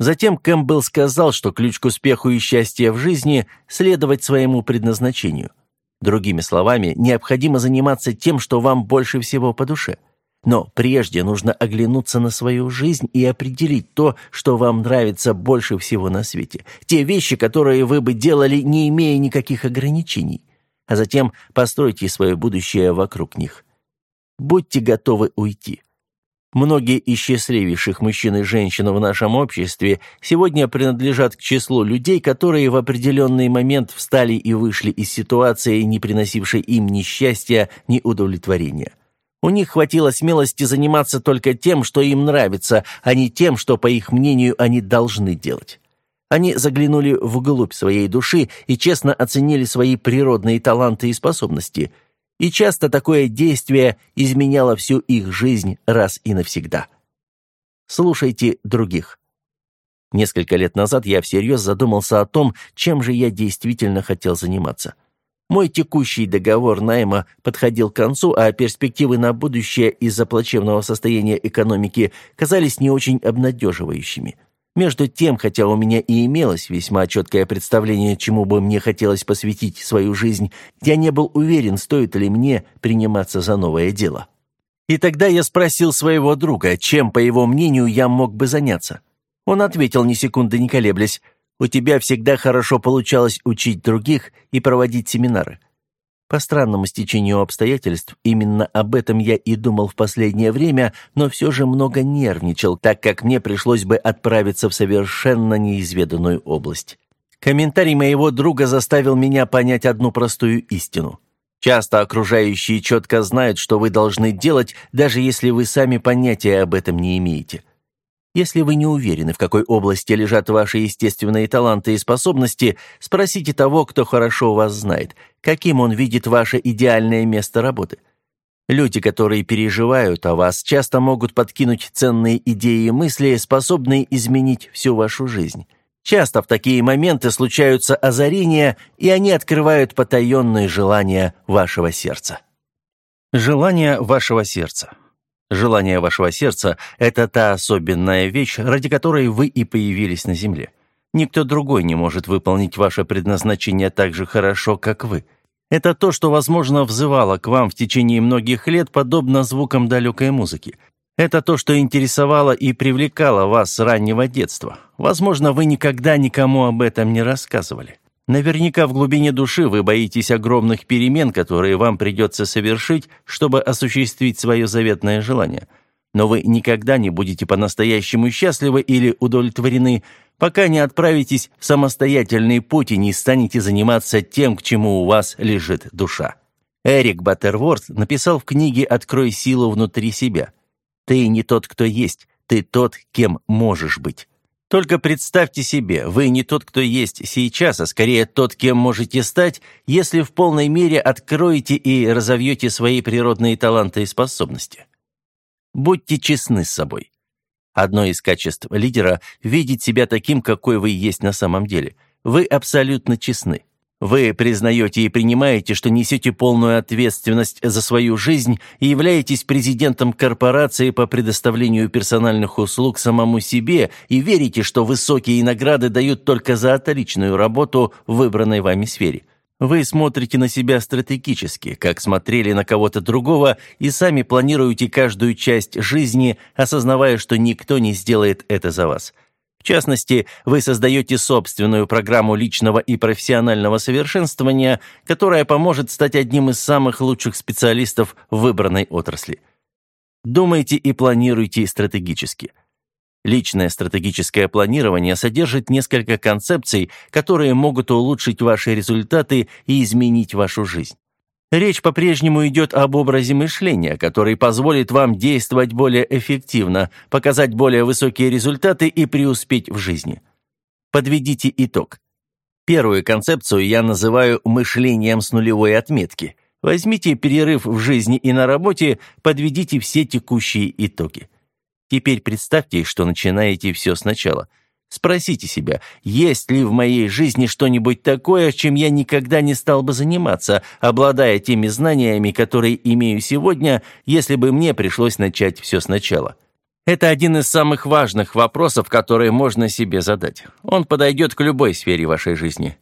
S1: Затем Кэмпбелл сказал, что ключ к успеху и счастью в жизни – следовать своему предназначению. Другими словами, необходимо заниматься тем, что вам больше всего по душе – но прежде нужно оглянуться на свою жизнь и определить то, что вам нравится больше всего на свете. Те вещи, которые вы бы делали, не имея никаких ограничений. А затем постройте свое будущее вокруг них. Будьте готовы уйти. Многие из счастливейших мужчин и женщин в нашем обществе сегодня принадлежат к числу людей, которые в определенный момент встали и вышли из ситуации, не приносившей им ни счастья, ни удовлетворения. У них хватило смелости заниматься только тем, что им нравится, а не тем, что, по их мнению, они должны делать. Они заглянули вглубь своей души и честно оценили свои природные таланты и способности. И часто такое действие изменяло всю их жизнь раз и навсегда. Слушайте других. Несколько лет назад я всерьез задумался о том, чем же я действительно хотел заниматься. Мой текущий договор найма подходил к концу, а перспективы на будущее из-за плачевного состояния экономики казались не очень обнадеживающими. Между тем, хотя у меня и имелось весьма четкое представление, чему бы мне хотелось посвятить свою жизнь, я не был уверен, стоит ли мне приниматься за новое дело. И тогда я спросил своего друга, чем, по его мнению, я мог бы заняться. Он ответил ни секунды не колеблясь, у тебя всегда хорошо получалось учить других и проводить семинары. По странному стечению обстоятельств, именно об этом я и думал в последнее время, но все же много нервничал, так как мне пришлось бы отправиться в совершенно неизведанную область. Комментарий моего друга заставил меня понять одну простую истину. Часто окружающие четко знают, что вы должны делать, даже если вы сами понятия об этом не имеете. Если вы не уверены, в какой области лежат ваши естественные таланты и способности, спросите того, кто хорошо вас знает, каким он видит ваше идеальное место работы. Люди, которые переживают о вас, часто могут подкинуть ценные идеи и мысли, способные изменить всю вашу жизнь. Часто в такие моменты случаются озарения, и они открывают потаенные желания вашего сердца. Желания вашего сердца. Желание вашего сердца – это та особенная вещь, ради которой вы и появились на земле. Никто другой не может выполнить ваше предназначение так же хорошо, как вы. Это то, что, возможно, взывало к вам в течение многих лет, подобно звукам далекой музыки. Это то, что интересовало и привлекало вас с раннего детства. Возможно, вы никогда никому об этом не рассказывали. Наверняка в глубине души вы боитесь огромных перемен, которые вам придется совершить, чтобы осуществить свое заветное желание. Но вы никогда не будете по-настоящему счастливы или удовлетворены, пока не отправитесь в самостоятельный путь и не станете заниматься тем, к чему у вас лежит душа. Эрик Баттерворд написал в книге «Открой силу внутри себя». «Ты не тот, кто есть, ты тот, кем можешь быть». Только представьте себе, вы не тот, кто есть сейчас, а скорее тот, кем можете стать, если в полной мере откроете и разовьете свои природные таланты и способности. Будьте честны с собой. Одно из качеств лидера – видеть себя таким, какой вы есть на самом деле. Вы абсолютно честны. Вы признаете и принимаете, что несете полную ответственность за свою жизнь и являетесь президентом корпорации по предоставлению персональных услуг самому себе и верите, что высокие награды дают только за отличную работу в выбранной вами сфере. Вы смотрите на себя стратегически, как смотрели на кого-то другого, и сами планируете каждую часть жизни, осознавая, что никто не сделает это за вас – в частности, вы создаете собственную программу личного и профессионального совершенствования, которая поможет стать одним из самых лучших специалистов в выбранной отрасли. Думайте и планируйте стратегически. Личное стратегическое планирование содержит несколько концепций, которые могут улучшить ваши результаты и изменить вашу жизнь. Речь по-прежнему идет об образе мышления, который позволит вам действовать более эффективно, показать более высокие результаты и преуспеть в жизни. Подведите итог. Первую концепцию я называю мышлением с нулевой отметки. Возьмите перерыв в жизни и на работе, подведите все текущие итоги. Теперь представьте, что начинаете все сначала. Спросите себя, есть ли в моей жизни что-нибудь такое, чем я никогда не стал бы заниматься, обладая теми знаниями, которые имею сегодня, если бы мне пришлось начать все сначала. Это один из самых важных вопросов, которые можно себе задать. Он подойдет к любой сфере вашей жизни.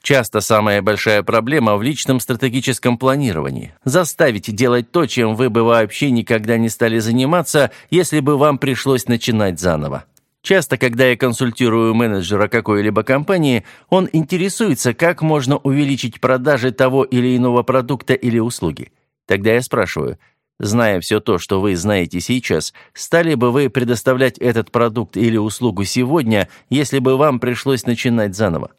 S1: Часто самая большая проблема в личном стратегическом планировании. Заставить делать то, чем вы бы вообще никогда не стали заниматься, если бы вам пришлось начинать заново. Часто, когда я консультирую менеджера какой-либо компании, он интересуется, как можно увеличить продажи того или иного продукта или услуги. Тогда я спрашиваю, зная все то, что вы знаете сейчас, стали бы вы предоставлять этот продукт или услугу сегодня, если бы вам пришлось начинать заново?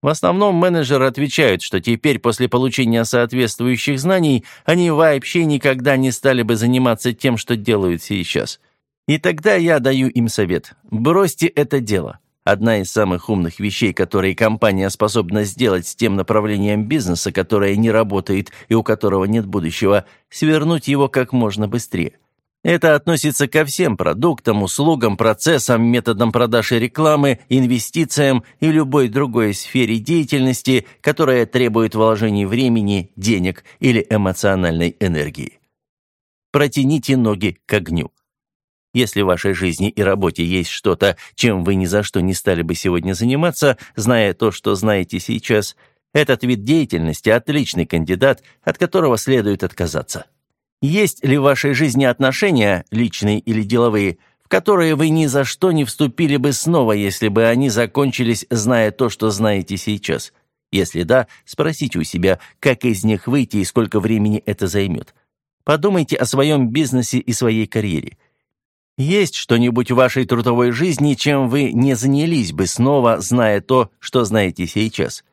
S1: В основном менеджеры отвечают, что теперь после получения соответствующих знаний они вообще никогда не стали бы заниматься тем, что делают сейчас. И тогда я даю им совет. Бросьте это дело. Одна из самых умных вещей, которые компания способна сделать с тем направлением бизнеса, которое не работает и у которого нет будущего, свернуть его как можно быстрее. Это относится ко всем продуктам, услугам, процессам, методам продаж и рекламы, инвестициям и любой другой сфере деятельности, которая требует вложений времени, денег или эмоциональной энергии. Протяните ноги к огню. Если в вашей жизни и работе есть что-то, чем вы ни за что не стали бы сегодня заниматься, зная то, что знаете сейчас, этот вид деятельности – отличный кандидат, от которого следует отказаться. Есть ли в вашей жизни отношения, личные или деловые, в которые вы ни за что не вступили бы снова, если бы они закончились, зная то, что знаете сейчас? Если да, спросите у себя, как из них выйти и сколько времени это займет. Подумайте о своем бизнесе и своей карьере. Есть что-нибудь в вашей трудовой жизни, чем вы не занялись бы снова, зная то, что знаете сейчас?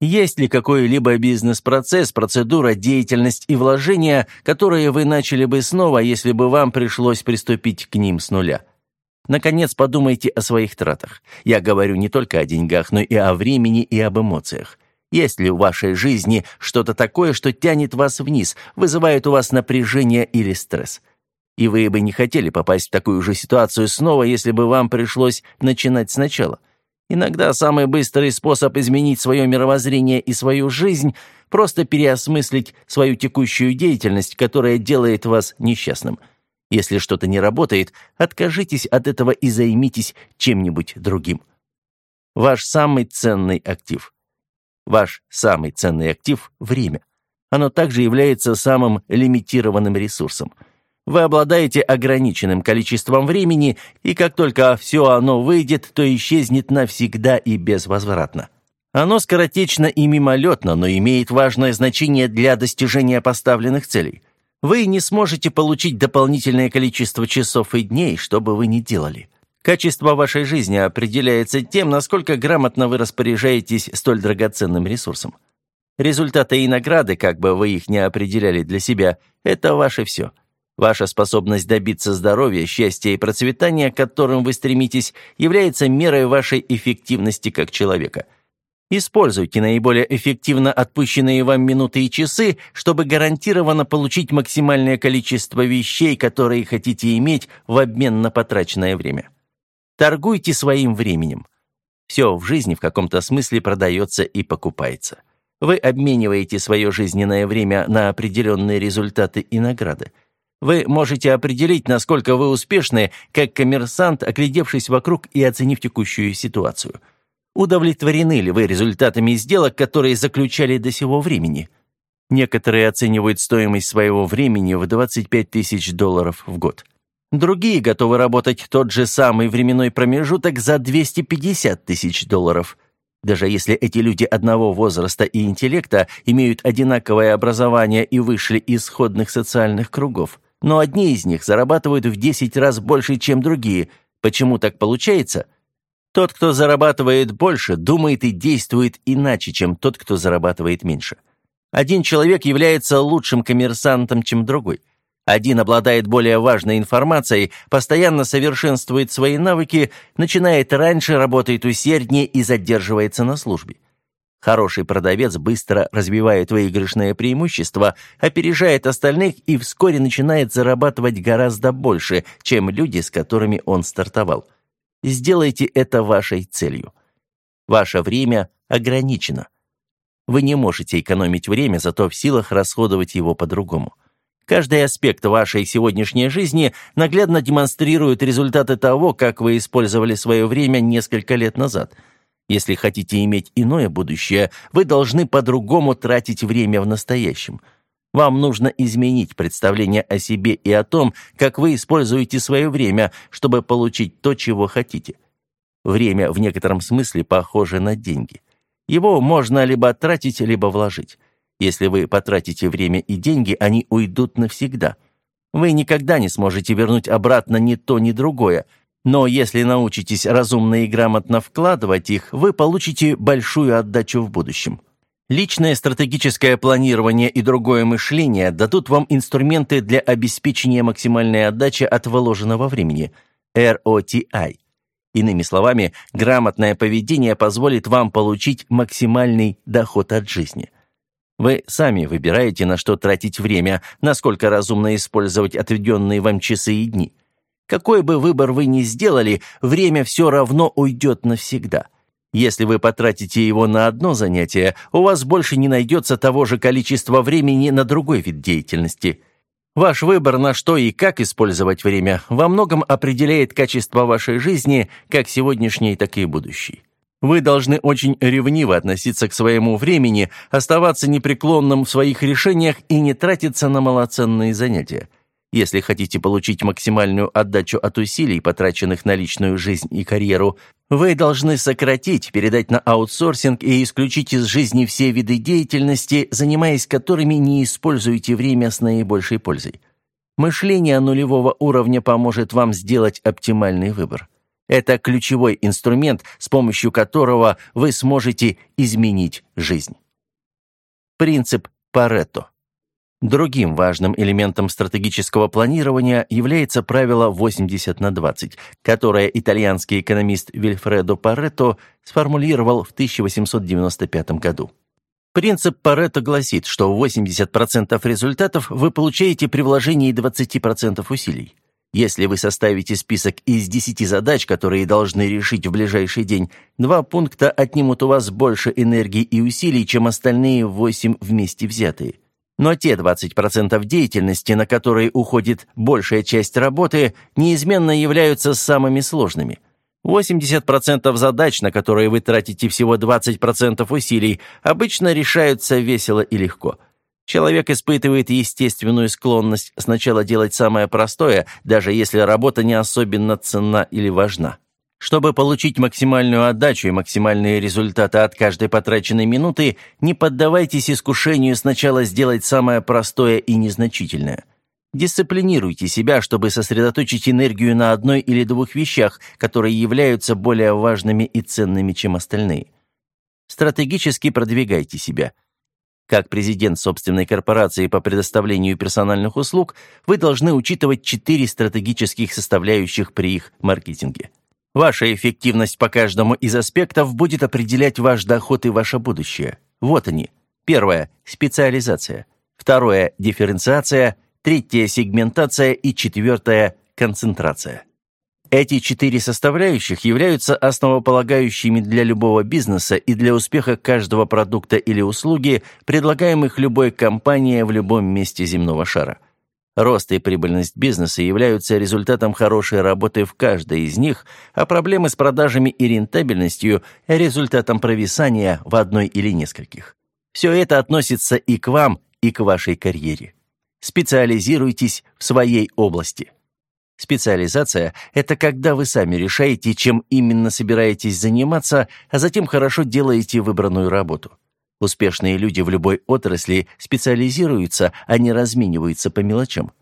S1: Есть ли какой-либо бизнес-процесс, процедура, деятельность и вложения, которые вы начали бы снова, если бы вам пришлось приступить к ним с нуля? Наконец, подумайте о своих тратах. Я говорю не только о деньгах, но и о времени и об эмоциях. Есть ли в вашей жизни что-то такое, что тянет вас вниз, вызывает у вас напряжение или стресс? И вы бы не хотели попасть в такую же ситуацию снова, если бы вам пришлось начинать сначала. Иногда самый быстрый способ изменить свое мировоззрение и свою жизнь – просто переосмыслить свою текущую деятельность, которая делает вас несчастным. Если что-то не работает, откажитесь от этого и займитесь чем-нибудь другим. Ваш самый ценный актив. Ваш самый ценный актив – время. Оно также является самым лимитированным ресурсом – вы обладаете ограниченным количеством времени, и как только все оно выйдет, то исчезнет навсегда и безвозвратно. Оно скоротечно и мимолетно, но имеет важное значение для достижения поставленных целей. Вы не сможете получить дополнительное количество часов и дней, что бы вы ни делали. Качество вашей жизни определяется тем, насколько грамотно вы распоряжаетесь столь драгоценным ресурсом. Результаты и награды, как бы вы их ни определяли для себя, это ваше все – Ваша способность добиться здоровья, счастья и процветания, к которым вы стремитесь, является мерой вашей эффективности как человека. Используйте наиболее эффективно отпущенные вам минуты и часы, чтобы гарантированно получить максимальное количество вещей, которые хотите иметь в обмен на потраченное время. Торгуйте своим временем. Все в жизни в каком-то смысле продается и покупается. Вы обмениваете свое жизненное время на определенные результаты и награды. Вы можете определить, насколько вы успешны, как коммерсант, оглядевшись вокруг и оценив текущую ситуацию. Удовлетворены ли вы результатами сделок, которые заключали до сего времени? Некоторые оценивают стоимость своего времени в 25 тысяч долларов в год. Другие готовы работать тот же самый временной промежуток за 250 тысяч долларов. Даже если эти люди одного возраста и интеллекта имеют одинаковое образование и вышли из сходных социальных кругов – но одни из них зарабатывают в 10 раз больше, чем другие, Почему так получается? Тот, кто зарабатывает больше, думает и действует иначе, чем тот, кто зарабатывает меньше. Один человек является лучшим коммерсантом, чем другой. Один обладает более важной информацией, постоянно совершенствует свои навыки, начинает раньше, работает усерднее и задерживается на службе. Хороший продавец быстро развивает выигрышное преимущество, опережает остальных и вскоре начинает зарабатывать гораздо больше, чем люди, с которыми он стартовал. Сделайте это вашей целью. Ваше время ограничено. Вы не можете экономить время, зато в силах расходовать его по-другому. Каждый аспект вашей сегодняшней жизни наглядно демонстрирует результаты того, как вы использовали свое время несколько лет назад. Если хотите иметь иное будущее, вы должны по-другому тратить время в настоящем. Вам нужно изменить представление о себе и о том, как вы используете свое время, чтобы получить то, чего хотите. Время в некотором смысле похоже на деньги. Его можно либо тратить, либо вложить. Если вы потратите время и деньги, они уйдут навсегда. Вы никогда не сможете вернуть обратно ни то, ни другое. Но если научитесь разумно и грамотно вкладывать их, вы получите большую отдачу в будущем. Личное стратегическое планирование и другое мышление дадут вам инструменты для обеспечения максимальной отдачи от вложенного времени – ROTI. Иными словами, грамотное поведение позволит вам получить максимальный доход от жизни – вы сами выбираете, на что тратить время, насколько разумно использовать отведенные вам часы и дни. Какой бы выбор вы ни сделали, время все равно уйдет навсегда. Если вы потратите его на одно занятие, у вас больше не найдется того же количества времени на другой вид деятельности. Ваш выбор, на что и как использовать время, во многом определяет качество вашей жизни, как сегодняшней, так и будущей. Вы должны очень ревниво относиться к своему времени, оставаться непреклонным в своих решениях и не тратиться на малоценные занятия. Если хотите получить максимальную отдачу от усилий, потраченных на личную жизнь и карьеру, вы должны сократить, передать на аутсорсинг и исключить из жизни все виды деятельности, занимаясь которыми не используете время с наибольшей пользой. Мышление нулевого уровня поможет вам сделать оптимальный выбор. Это ключевой инструмент, с помощью которого вы сможете изменить жизнь. Принцип Паретто. Другим важным элементом стратегического планирования является правило 80 на 20, которое итальянский экономист Вильфредо Паретто сформулировал в 1895 году. Принцип Паретто гласит, что 80% результатов вы получаете при вложении 20% усилий. Если вы составите список из 10 задач, которые должны решить в ближайший день, два пункта отнимут у вас больше энергии и усилий, чем остальные 8 вместе взятые. Но те 20% деятельности, на которые уходит большая часть работы, неизменно являются самыми сложными. 80% задач, на которые вы тратите всего 20% усилий, обычно решаются весело и легко – Человек испытывает естественную склонность сначала делать самое простое, даже если работа не особенно ценна или важна. Чтобы получить максимальную отдачу и максимальные результаты от каждой потраченной минуты, не поддавайтесь искушению сначала сделать самое простое и незначительное. Дисциплинируйте себя, чтобы сосредоточить энергию на одной или двух вещах, которые являются более важными и ценными, чем остальные. Стратегически продвигайте себя – как президент собственной корпорации по предоставлению персональных услуг, вы должны учитывать четыре стратегических составляющих при их маркетинге. Ваша эффективность по каждому из аспектов будет определять ваш доход и ваше будущее. Вот они. Первое – специализация. Второе – дифференциация. Третье – сегментация. И четвертое – концентрация. Эти четыре составляющих являются основополагающими для любого бизнеса и для успеха каждого продукта или услуги, предлагаемых любой компанией в любом месте земного шара. Рост и прибыльность бизнеса являются результатом хорошей работы в каждой из них, а проблемы с продажами и рентабельностью – результатом провисания в одной или нескольких. Все это относится и к вам, и к вашей карьере. Специализируйтесь в своей области – Специализация – это когда вы сами решаете, чем именно собираетесь заниматься, а затем хорошо делаете выбранную работу. Успешные люди в любой отрасли специализируются, а не размениваются по мелочам.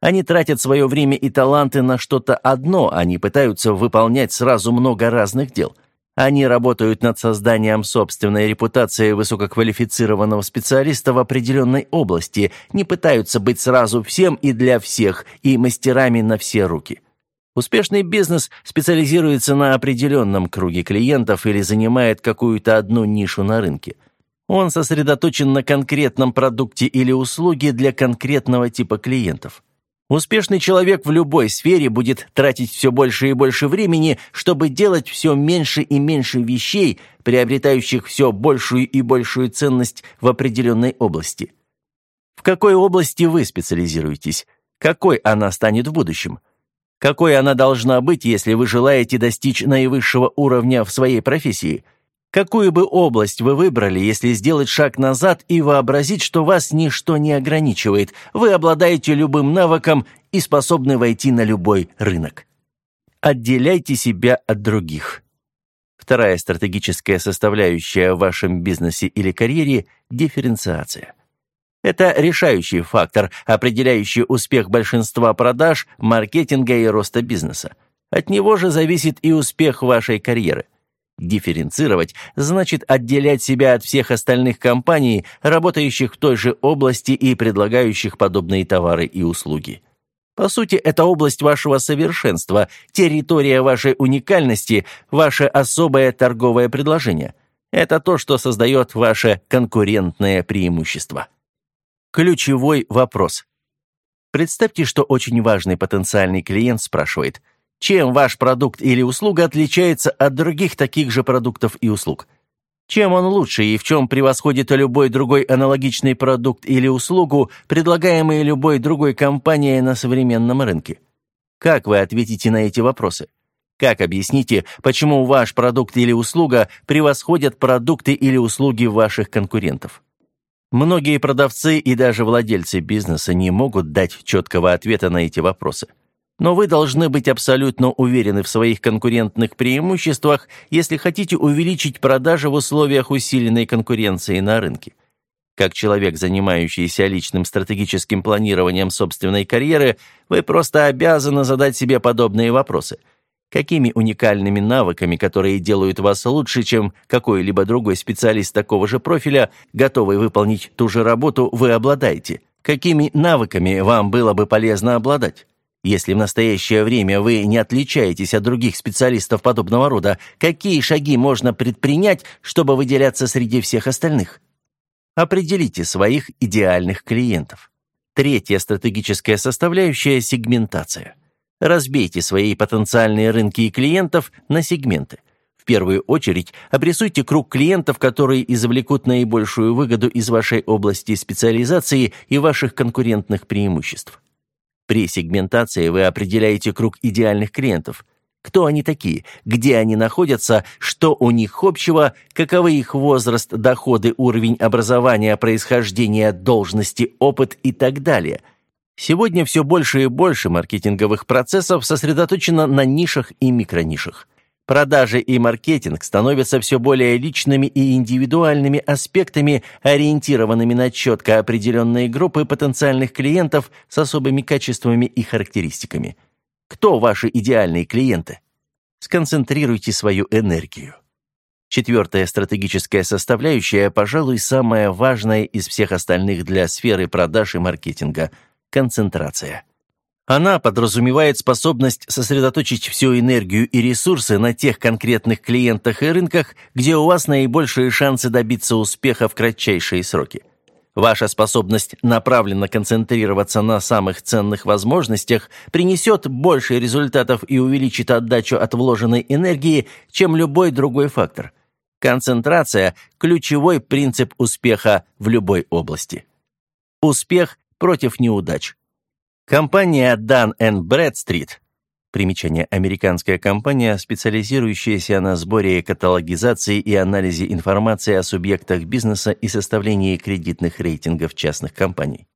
S1: Они тратят свое время и таланты на что-то одно, они пытаются выполнять сразу много разных дел. Они работают над созданием собственной репутации высококвалифицированного специалиста в определенной области, не пытаются быть сразу всем и для всех, и мастерами на все руки. Успешный бизнес специализируется на определенном круге клиентов или занимает какую-то одну нишу на рынке. Он сосредоточен на конкретном продукте или услуге для конкретного типа клиентов. Успешный человек в любой сфере будет тратить все больше и больше времени, чтобы делать все меньше и меньше вещей, приобретающих все большую и большую ценность в определенной области. В какой области вы специализируетесь? Какой она станет в будущем? Какой она должна быть, если вы желаете достичь наивысшего уровня в своей профессии – Какую бы область вы выбрали, если сделать шаг назад и вообразить, что вас ничто не ограничивает, вы обладаете любым навыком и способны войти на любой рынок? Отделяйте себя от других. Вторая стратегическая составляющая в вашем бизнесе или карьере – дифференциация. Это решающий фактор, определяющий успех большинства продаж, маркетинга и роста бизнеса. От него же зависит и успех вашей карьеры. Дифференцировать значит отделять себя от всех остальных компаний, работающих в той же области и предлагающих подобные товары и услуги. По сути, это область вашего совершенства, территория вашей уникальности, ваше особое торговое предложение. Это то, что создает ваше конкурентное преимущество. Ключевой вопрос. Представьте, что очень важный потенциальный клиент спрашивает – чем ваш продукт или услуга отличается от других таких же продуктов и услуг? Чем он лучше и в чем превосходит любой другой аналогичный продукт или услугу, предлагаемый любой другой компанией на современном рынке? Как вы ответите на эти вопросы? Как объясните, почему ваш продукт или услуга превосходят продукты или услуги ваших конкурентов? Многие продавцы и даже владельцы бизнеса не могут дать четкого ответа на эти вопросы. Но вы должны быть абсолютно уверены в своих конкурентных преимуществах, если хотите увеличить продажи в условиях усиленной конкуренции на рынке. Как человек, занимающийся личным стратегическим планированием собственной карьеры, вы просто обязаны задать себе подобные вопросы. Какими уникальными навыками, которые делают вас лучше, чем какой-либо другой специалист такого же профиля, готовый выполнить ту же работу, вы обладаете? Какими навыками вам было бы полезно обладать? Если в настоящее время вы не отличаетесь от других специалистов подобного рода, какие шаги можно предпринять, чтобы выделяться среди всех остальных? Определите своих идеальных клиентов. Третья стратегическая составляющая – сегментация. Разбейте свои потенциальные рынки и клиентов на сегменты. В первую очередь, обрисуйте круг клиентов, которые извлекут наибольшую выгоду из вашей области специализации и ваших конкурентных преимуществ. При сегментации вы определяете круг идеальных клиентов. Кто они такие, где они находятся, что у них общего, каковы их возраст, доходы, уровень образования, происхождение, должности, опыт и так далее. Сегодня все больше и больше маркетинговых процессов сосредоточено на нишах и микронишах. Продажи и маркетинг становятся все более личными и индивидуальными аспектами, ориентированными на четко определенные группы потенциальных клиентов с особыми качествами и характеристиками. Кто ваши идеальные клиенты? Сконцентрируйте свою энергию. Четвертая стратегическая составляющая, пожалуй, самая важная из всех остальных для сферы продаж и маркетинга – концентрация. Она подразумевает способность сосредоточить всю энергию и ресурсы на тех конкретных клиентах и рынках, где у вас наибольшие шансы добиться успеха в кратчайшие сроки. Ваша способность направленно концентрироваться на самых ценных возможностях принесет больше результатов и увеличит отдачу от вложенной энергии, чем любой другой фактор. Концентрация – ключевой принцип успеха в любой области. Успех против неудач – Компания Dun Bradstreet Примечание. Американская компания, специализирующаяся на сборе, каталогизации и анализе информации о субъектах бизнеса и составлении кредитных рейтингов частных компаний.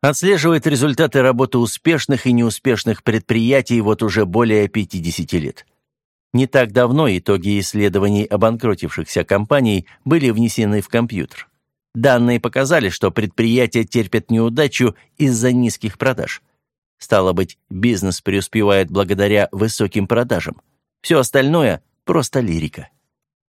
S1: Отслеживает результаты работы успешных и неуспешных предприятий вот уже более 50 лет. Не так давно итоги исследований обанкротившихся компаний были внесены в компьютер. Данные показали, что предприятия терпят неудачу из-за низких продаж. Стало быть, бизнес преуспевает благодаря высоким продажам. Все остальное – просто лирика.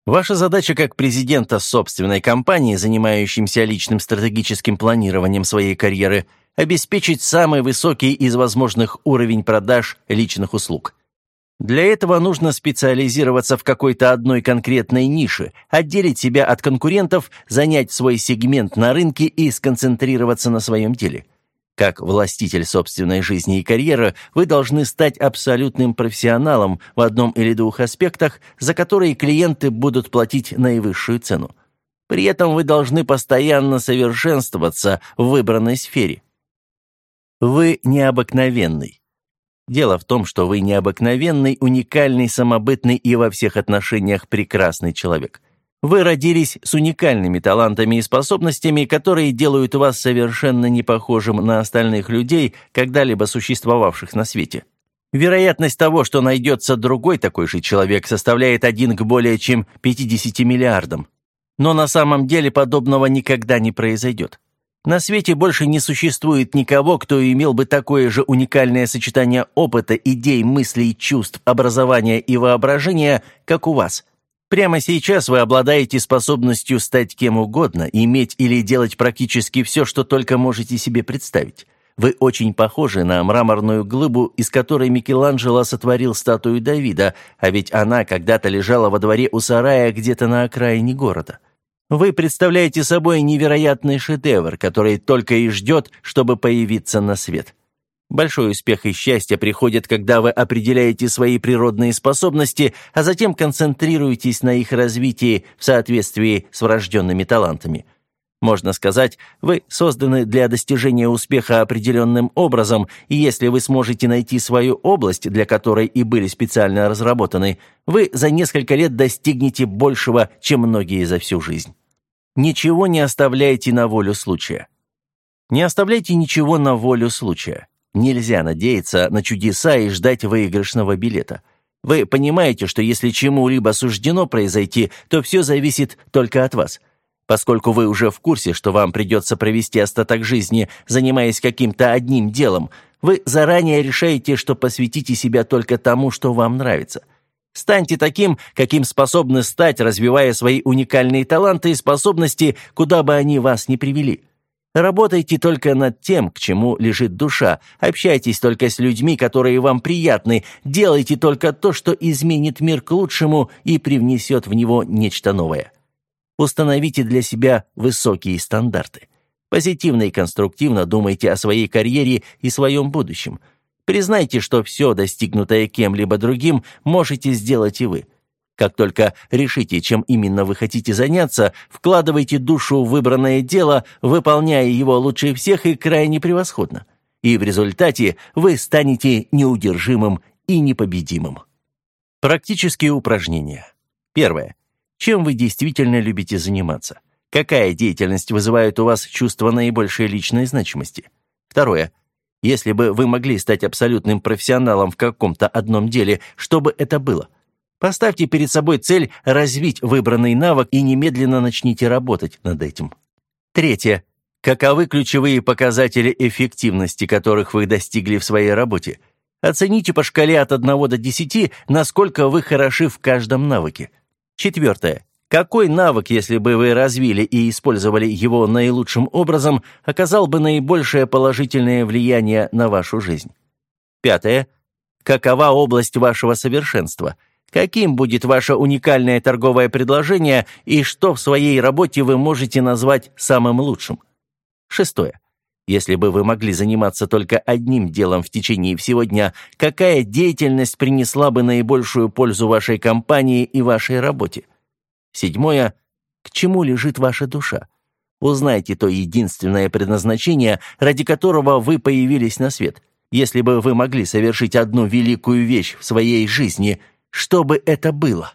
S1: Ваша задача как президента собственной компании, занимающимся личным стратегическим планированием своей карьеры, обеспечить самый высокий из возможных уровень продаж личных услуг. Для этого нужно специализироваться в какой-то одной конкретной нише, отделить себя от конкурентов, занять свой сегмент на рынке и сконцентрироваться на своем деле. Как властитель собственной жизни и карьеры, вы должны стать абсолютным профессионалом в одном или двух аспектах, за которые клиенты будут платить наивысшую цену. При этом вы должны постоянно совершенствоваться в выбранной сфере. Вы необыкновенный. Дело в том, что вы необыкновенный, уникальный, самобытный и во всех отношениях прекрасный человек – вы родились с уникальными талантами и способностями, которые делают вас совершенно не похожим на остальных людей, когда-либо существовавших на свете. Вероятность того, что найдется другой такой же человек, составляет один к более чем 50 миллиардам. Но на самом деле подобного никогда не произойдет. На свете больше не существует никого, кто имел бы такое же уникальное сочетание опыта, идей, мыслей, чувств, образования и воображения, как у вас – Прямо сейчас вы обладаете способностью стать кем угодно, иметь или делать практически все, что только можете себе представить. Вы очень похожи на мраморную глыбу, из которой Микеланджело сотворил статую Давида, а ведь она когда-то лежала во дворе у сарая где-то на окраине города. Вы представляете собой невероятный шедевр, который только и ждет, чтобы появиться на свет. Большой успех и счастье приходят, когда вы определяете свои природные способности, а затем концентрируетесь на их развитии в соответствии с врожденными талантами. Можно сказать, вы созданы для достижения успеха определенным образом, и если вы сможете найти свою область, для которой и были специально разработаны, вы за несколько лет достигнете большего, чем многие за всю жизнь. Ничего не оставляйте на волю случая. Не оставляйте ничего на волю случая. Нельзя надеяться на чудеса и ждать выигрышного билета. Вы понимаете, что если чему-либо суждено произойти, то все зависит только от вас. Поскольку вы уже в курсе, что вам придется провести остаток жизни, занимаясь каким-то одним делом, вы заранее решаете, что посвятите себя только тому, что вам нравится. Станьте таким, каким способны стать, развивая свои уникальные таланты и способности, куда бы они вас ни привели. Работайте только над тем, к чему лежит душа. Общайтесь только с людьми, которые вам приятны. Делайте только то, что изменит мир к лучшему и привнесет в него нечто новое. Установите для себя высокие стандарты. Позитивно и конструктивно думайте о своей карьере и своем будущем. Признайте, что все, достигнутое кем-либо другим, можете сделать и вы. Как только решите, чем именно вы хотите заняться, вкладывайте душу в выбранное дело, выполняя его лучше всех и крайне превосходно. И в результате вы станете неудержимым и непобедимым. Практические упражнения. Первое. Чем вы действительно любите заниматься? Какая деятельность вызывает у вас чувство наибольшей личной значимости? Второе. Если бы вы могли стать абсолютным профессионалом в каком-то одном деле, что бы это было – Поставьте перед собой цель развить выбранный навык и немедленно начните работать над этим. Третье. Каковы ключевые показатели эффективности, которых вы достигли в своей работе? Оцените по шкале от 1 до 10, насколько вы хороши в каждом навыке. Четвертое. Какой навык, если бы вы развили и использовали его наилучшим образом, оказал бы наибольшее положительное влияние на вашу жизнь? Пятое. Какова область вашего совершенства – Каким будет ваше уникальное торговое предложение и что в своей работе вы можете назвать самым лучшим? Шестое. Если бы вы могли заниматься только одним делом в течение всего дня, какая деятельность принесла бы наибольшую пользу вашей компании и вашей работе? Седьмое. К чему лежит ваша душа? Узнайте то единственное предназначение, ради которого вы появились на свет. Если бы вы могли совершить одну великую вещь в своей жизни – что бы это было?